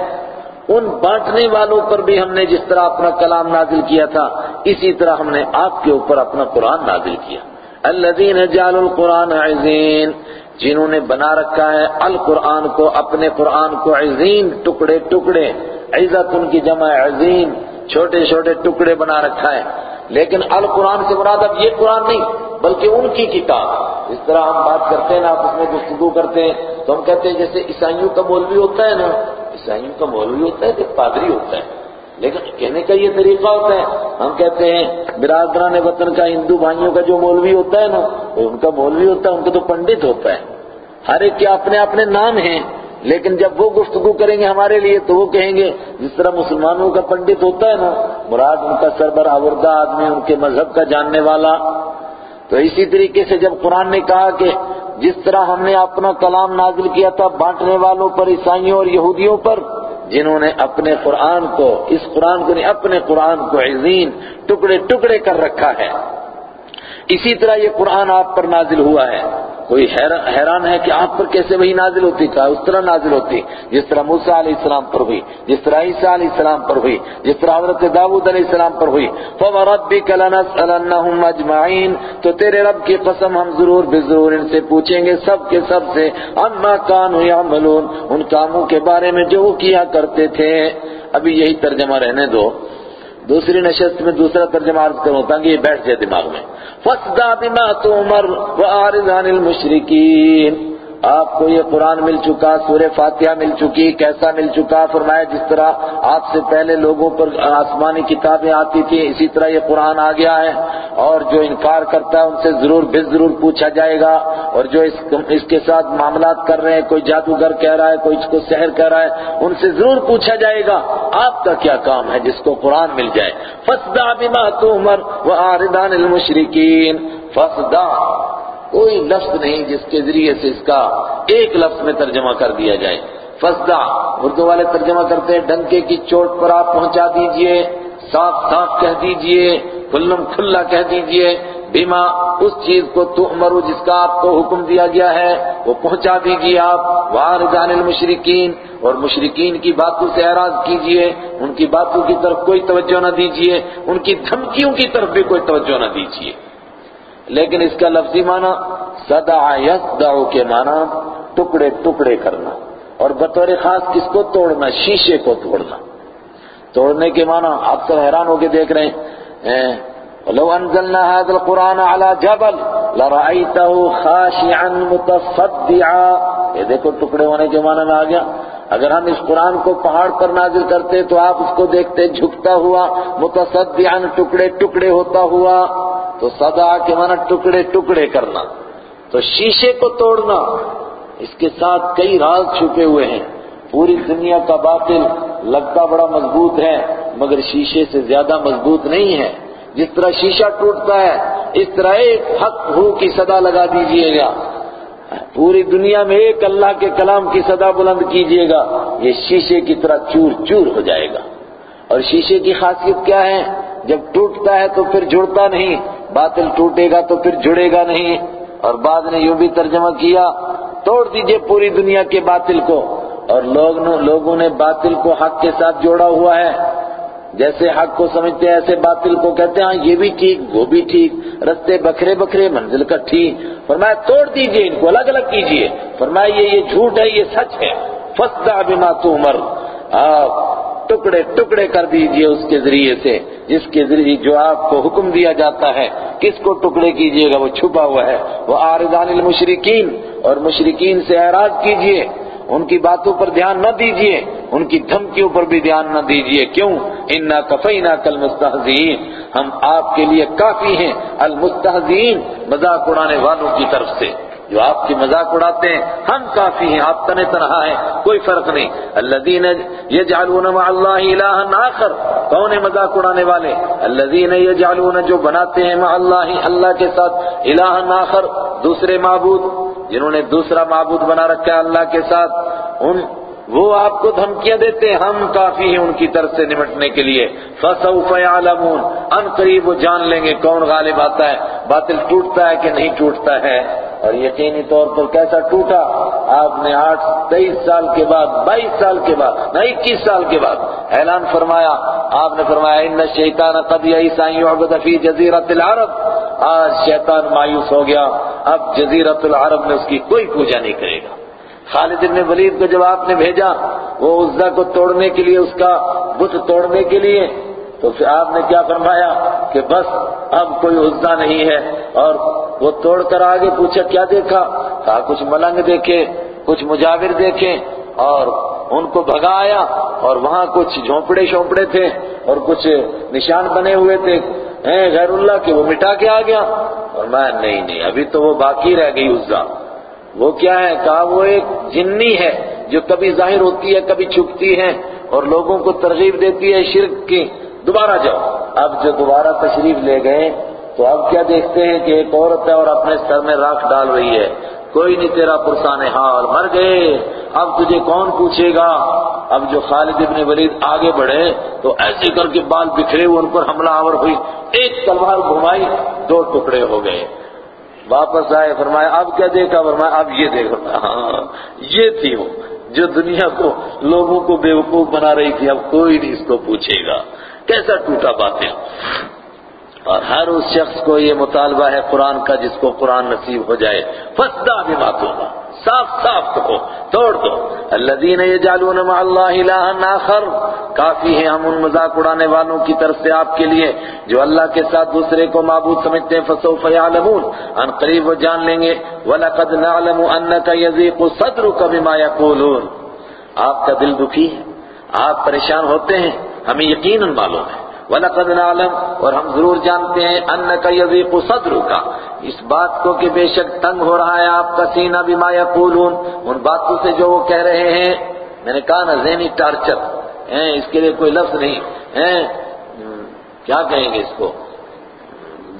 Speaker 1: ان بانٹنے والوں پر بھی ہم نے جس طرح اپنا کلام نازل کیا تھا، اسی طرح ہم نے آپ کے اوپر اپنا قرآن نازل کیا۔ الذين جعلوا القرآن عزين جنہوں نے بنا رکھا ہے القرآن کو، اپنے قرآن کو عظیم ٹکڑے ٹکڑے، عزت ان کی جمع عظیم، چھوٹے چھوٹے ٹکڑے بنا رکھا ہے۔ لیکن القرآن سے مراد اب یہ قرآن نہیں، بلکہ ان کی کتاب۔ اس طرح ہم بات کرتے ہیں نا آپ اس میں گفتگو کرتے ہیں، تو ہم کہتے ہیں جیسے عیسائیوں کا مولوی ہوتا ہے نا، عیسائیوں کا مولوی ہوتا ہے کہ پادری ہوتا ہے۔ لیکن کہنے کا یہ طریقہ ہوتا ہے، ہم کہتے ہیں، برادران وطن کا ہندو بھائیوں کا جو مولوی ہوتا ہے نا ان کا مولوی ہوتا ہے، ان کا تو پنڈت ہوتا ہے۔ ہر ایک کے اپنے اپنے نام ہیں، لیکن جب وہ گفتگو کریں گے ہمارے لیے تو وہ کہیں گے، جس طرح مسلمانوں کا پنڈت ہوتا ہے نا، مراد ان کا سربر آوردہ آدمی، ان کے مذہب کا جاننے والا۔ تو اسی طریقے سے جب قرآن نے کہا کہ جس طرح ہم نے اپنا کلام نازل کیا تھا، بانٹنے والوں پر، عیسائیوں اور یہودیوں پر جنہوں نے اپنے قرآن کو، اس قرآن کو نہیں، اپنے قرآن کو عظیم ٹکڑے ٹکڑے کر رکھا ہے۔ اسی طرح یہ قرآن آپ پر نازل ہوا ہے۔ کوئی حیران ہے کہ آپ پر کیسے وہی نازل ہوتی کہا اس طرح نازل ہوتی۔ جس طرح موسیٰ علیہ السلام پر ہوئی، جس طرح عیسیٰ علیہ السلام پر ہوئی، جس طرح حضرت داود علیہ السلام پر ہوئی۔ فَوَرَبِّكَ لَنَسْأَلَنَّهُمْ مَجْمَعِينَ تو تیرے رب کی قسم ہم ضرور بضرور ان سے پوچھیں گے، سب کے سب سے اما كانوا يعملون۔ ان کاموں کے بارے میں جو وہ کیا کرتے تھے۔ ابھی یہی ترجمہ رہنے دو۔ دوسری نشست میں دوسرا ترجمہ عرض کروں تاکہ یہ بیٹھ جائے دماغ میں۔ فَاسْدَى بِمَا تُؤْمَرْ وَآرِضْ عَنِ الْمُشْرِكِينَ۔ آپ کو یہ قرآن مل چکا سور فاتحہ مل چکی، کیسا مل چکا، فرمایا جس طرح آپ سے پہلے لوگوں پر آسمانی کتابیں آتی تھی اسی طرح یہ قرآن آ گیا ہے۔ اور جو انکار کرتا ہے، ان سے ضرور بے ضرور پوچھا جائے گا۔ اور جو اس اس کے ساتھ معاملات کر رہے ہیں، کوئی جادوگر کہہ رہا ہے، کوئی اس کو سحر کہہ رہا ہے، ان سے ضرور پوچھا جائے گا، آپ کا کیا کام ہے؟ جس کو قرآن مل جائے۔ فسدا بما تؤمر وآردان المشرکین۔ فسدا کوئی لفظ نہیں جس کے ذریعے سے اس کا ایک لفظ میں ترجمہ کر دیا جائے۔ فسدا اردو والے ترجمہ کرتے ہیں، ڈنکے کی چوٹ پر آپ پہنچا دیجیے، صاف صاف کہہ دیجیے، کھلم کھلا کہہ دیجیے، بیما اس چیز کو تو امرو جس کا آپ کو حکم دیا گیا ہے، وہ پہنچا دیجیے آپ۔ وارجان المشرکین، اور مشرکین کی باتوں سے اعراض کیجیے، ان کی باتوں کی طرف کوئی توجہ نہ دیجیے، ان کی دھمکیوں کی طرف بھی کوئی توجہ نہ دیجیے۔ لیکن اس کا لفظی معنی صدا یصدع کے معنی ٹکڑے ٹکڑے کرنا اور بطور خاص کس کو توڑنا، شیشے کو توڑنا۔ توڑنے کے معنی آپ تو حیران ہو کے دیکھ رہے ہیں۔ لو انزلنا هذا القرآن على جبل لرأيته خاشعا متصدعا۔ یہ دیکھو ٹکڑے ہونے کے معنی میں آ گیا۔ اگر ہم اس قرآن کو پہاڑ پر نازل کرتے تو آپ اس کو دیکھتے، جھکتا ہوا، متصدعا، ٹکڑے ٹکڑے ہوتا ہوا۔ تو صدا کے معنی ٹکڑے ٹکڑے کرنا تو شیشے کو توڑنا اس کے ساتھ کئی راز چھپے ہوئے ہیں پوری دنیا کا باطل لگتا بڑا مضبوط ہے مگر شیشے سے زیادہ مضبوط نہیں ہے جس طرح شیشہ ٹوٹتا ہے اس طرح ایک حق ہو کی صدا لگا دیجیے گا پوری دنیا میں ایک اللہ کے کلام کی صدا بلند کیجیے گا یہ شیشے کی طرح چور چور ہو جائے گا اور شیشے کی خاصیت کیا ہے جب ٹوٹتا ہے تو پھر جڑتا نہیں باطل ٹوٹے گا تو پھر جڑے گا نہیں، اور بعد نے یوں بھی ترجمہ کیا، توڑ دیجیے پوری دنیا کے باطل کو۔ اور لوگوں نے باطل کو حق کے ساتھ جوڑا ہوا ہے۔ جیسے حق کو سمجھتے ہیں، ایسے باطل کو کہتے ہیں ہاں یہ بھی ٹھیک، وہ بھی ٹھیک، رستے بکھرے بکھرے، منزل کا ٹھیک۔ فرمایا، توڑ دیجیے ان کو، الگ الگ کیجیے۔ فرمایا، یہ یہ جھوٹ ہے، یہ سچ ہے۔ فسدع بما تؤمر۔ آپ ٹکڑے ٹکڑے کر دیجیے اس کے ذریعے سے، جس کے ذریعے جو آپ کو حکم دیا جاتا ہے، کس کو ٹکڑے کیجیے گا وہ چھپا ہوا ہے۔ وہ آردان المشرکین، اور مشرکین سے اعراض کیجیے۔ ان کی باتوں پر دھیان نہ دیجیے، ان کی دھمکیوں پر بھی دھیان نہ دیجیے۔ کیوں؟ انا کفینا کل مستحزین ہم آپ کے لیے کافی ہیں المستحزین مذاق اڑانے والوں کی طرف سے۔ جو آپ کی مذاق اڑاتے ہیں، ہم کافی ہیں، آپ تنے تنہا ہیں، کوئی فرق نہیں۔ الذین یجعلون مع اللہ الہا آخر، کون ہے مذاق اڑانے والے؟ الذین یجعلون جو بناتے ہیں مع اللہ اللہ کے ساتھ الہا آخر، دوسرے معبود، جنہوں نے دوسرا معبود بنا رکھا ہے اللہ کے ساتھ، ان وہ آپ کو دھمکیاں دیتے ہیں۔ ہم کافی ہیں ان کی طرف سے نمٹنے کے لیے۔ فَسَوْفَ يَعْلَمُونَ۔ ان قریب وہ جان لیں گے کون غالب آتا ہے۔ باطل ٹوٹتا ہے کہ نہیں ٹوٹتا ہے۔ اور یقینی طور پر کیسا ٹوٹا؟ آپ نے آٹھ، تیئیس سال کے بعد، بائیس سال کے بعد، نہ اکیس سال کے بعد اعلان فرمایا۔ آپ نے فرمایا، ان شیطان قد یئس ان یعبد فی جزیرۃ العرب. آج شیطان مایوس ہو گیا۔ اب جزیرۃ العرب میں اس کی کوئی پوجا نہیں کرے گا۔ خالد ابن ولید کو جب آپ نے بھیجا، وہ عزا کو توڑنے کے لیے، اس کا بت توڑنے کے لیے، تو پھر آپ نے کیا فرمایا کہ بس اب کوئی عزا نہیں ہے۔ اور وہ توڑ کر آگے پوچھا، کیا دیکھا؟ کہا، کچھ ملنگ دیکھے، کچھ مجاور دیکھے۔ اور ان کو بھگایا اور وہاں کچھ جھونپڑے شونپڑے تھے، اور کچھ نشان بنے ہوئے تھے۔ غیر اللہ کے وہ مٹا کے آ گیا۔ اور میں، نہیں نہیں، ابھی تو وہ باقی رہ گئی عزا وہ کیا ہے؟ کہا، وہ ایک جنی ہے جو کبھی ظاہر ہوتی ہے، کبھی چھپتی ہے اور لوگوں کو ترغیب دیتی ہے شرک کی۔ دوبارہ جاؤ۔ اب جو دوبارہ تشریف لے گئے، تو اب کیا دیکھتے ہیں کہ ایک عورت ہے اور اپنے سر میں راکھ ڈال رہی ہے۔ کوئی نہیں تیرا پرسان حال۔ مر گئے۔ اب تجھے کون پوچھے گا؟ اب جو خالد ابن ولید آگے بڑھے، تو ایسے کر کے بال بکھرے ہوئے ان پر حملہ آور ہوئی۔ ایک تلوار گھمائی، دو ٹکڑے ہو گئے۔ واپس آئے، فرمایا، اب کیا دیکھا؟ فرمایا، اب یہ دیکھو ہاں یہ تھی وہ جو دنیا کو لوگوں کو بیوقوف بنا رہی تھی۔ اب کوئی نہیں اس کو پوچھے گا۔ کیسا ٹوٹا باتیں۔ اور ہر اس شخص کو یہ مطالبہ ہے قرآن کا جس کو قرآن نصیب ہو جائے۔ فسدا بھی باتوں کا صاف صاف کہو توڑ دو۔ الذین یجعلون مع اللہ الہا آخر۔ کافی ہے ہم ان مذاق اڑانے والوں کی طرف سے آپ کے لیے، جو اللہ کے ساتھ دوسرے کو معبود سمجھتے ہیں، فسوف یعلمون ان قریب وہ جان لیں گے۔ وَلَقَدْ نَعْلَمُ أَنَّكَ يَذِيقُ صَدْرُكَ بِمَا يَقُولُونَ۔ آپ کا دل دکھی ہے، آپ پریشان ہوتے ہیں، ہمیں یقیناً معلوم ہے۔ وَلَقَدْ نَعْلَمْ، اور ہم ضرور جانتے ہیں أَنَّكَ يَذِيقُ صَدْرُكَ اس بات کو کہ بے شک تنگ ہو رہا ہے آپ کا سینہ بما یقولون۔ ان باتوں سے جو وہ کہہ رہے ہیں، میں نے کہا نا، ذہنی ٹارچر۔ ہیں، اس کے لیے کوئی لفظ نہیں۔ ہیں، کیا کہیں گے اس کو؟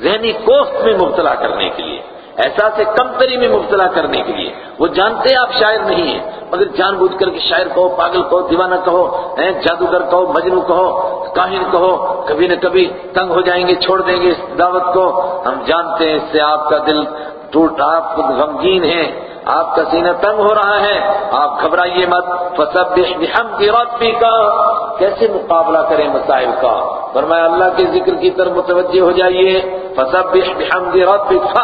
Speaker 1: ذہنی کوفت میں مبتلا کرنے کے لیے۔ احساس کمتری میں مبتلا کرنے کے لیے۔ وہ جانتے ہیں آپ شاعر نہیں ہیں، مگر جان بوجھ کر کے شاعر کہو، پاگل کہو، دیوانہ کہو جادوگر کہو، مجنو کہو، کاہن کہو، کبھی نہ کبھی تنگ ہو جائیں گے، چھوڑ دیں گے اس دعوت کو۔ ہم جانتے ہیں اس سے آپ کا دل ٹوٹ، آپ غمگین ہیں۔ آپ کا سینہ تنگ ہو رہا ہے، آپ گھبرائیے مت۔ فسبح بحمد ربک۔ کا کیسے مقابلہ کریں مسائل کا؟ فرمایا، اللہ کے ذکر کی طرف متوجہ ہو جائیے۔ فسبح بحمد ربک۔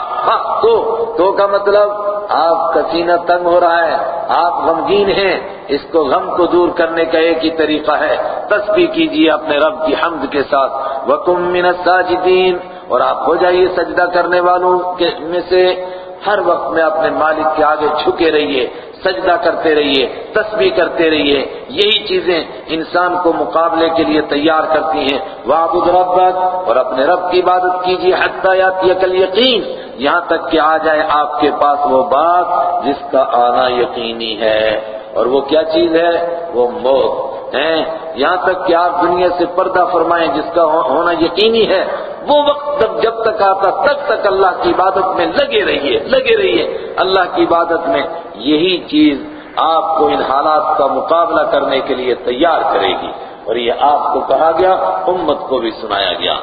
Speaker 1: تو۔ تو کا مطلب آپ کا سینہ تنگ ہو رہا ہے۔ آپ غمگین ہیں۔ اس کو غم کو دور کرنے کا ایک ہی طریقہ ہے۔ تسبیح کیجیے اپنے رب کی حمد کے ساتھ۔ وَكُم مِّنَ السَّاجِدِينَ۔ اور آپ ہو جائیے سجدہ کرنے والوں کے میں سے۔ ہر وقت میں اپنے مالک کے آگے جھکے رہیے، سجدہ کرتے رہیے، تسبیح کرتے رہیے۔ یہی چیزیں انسان کو مقابلے کے لیے تیار کرتی ہیں۔ وَعْبُدْ رَبَّكَ اور اپنے رب کی عبادت کیجیے حتی یاتیک الیقین۔ یہاں تک کہ آ جائے آپ کے پاس وہ بات جس کا آنا یقینی ہے۔ اور وہ کیا چیز ہے؟ وہ موت۔ ہیں، یہاں تک کہ آپ دنیا سے پردہ فرمائیں جس کا ہونا یقینی ہے، وہ وقت جب جب تک آتا تب تک اللہ کی عبادت میں لگے رہیے لگے رہیے۔ اللہ کی عبادت میں یہی چیز آپ کو ان حالات کا مقابلہ کرنے کے لیے تیار کرے گی۔ اور یہ آپ کو کہا گیا، امت کو بھی سنایا گیا۔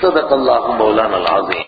Speaker 1: صدق اللہ مولانا العظیم۔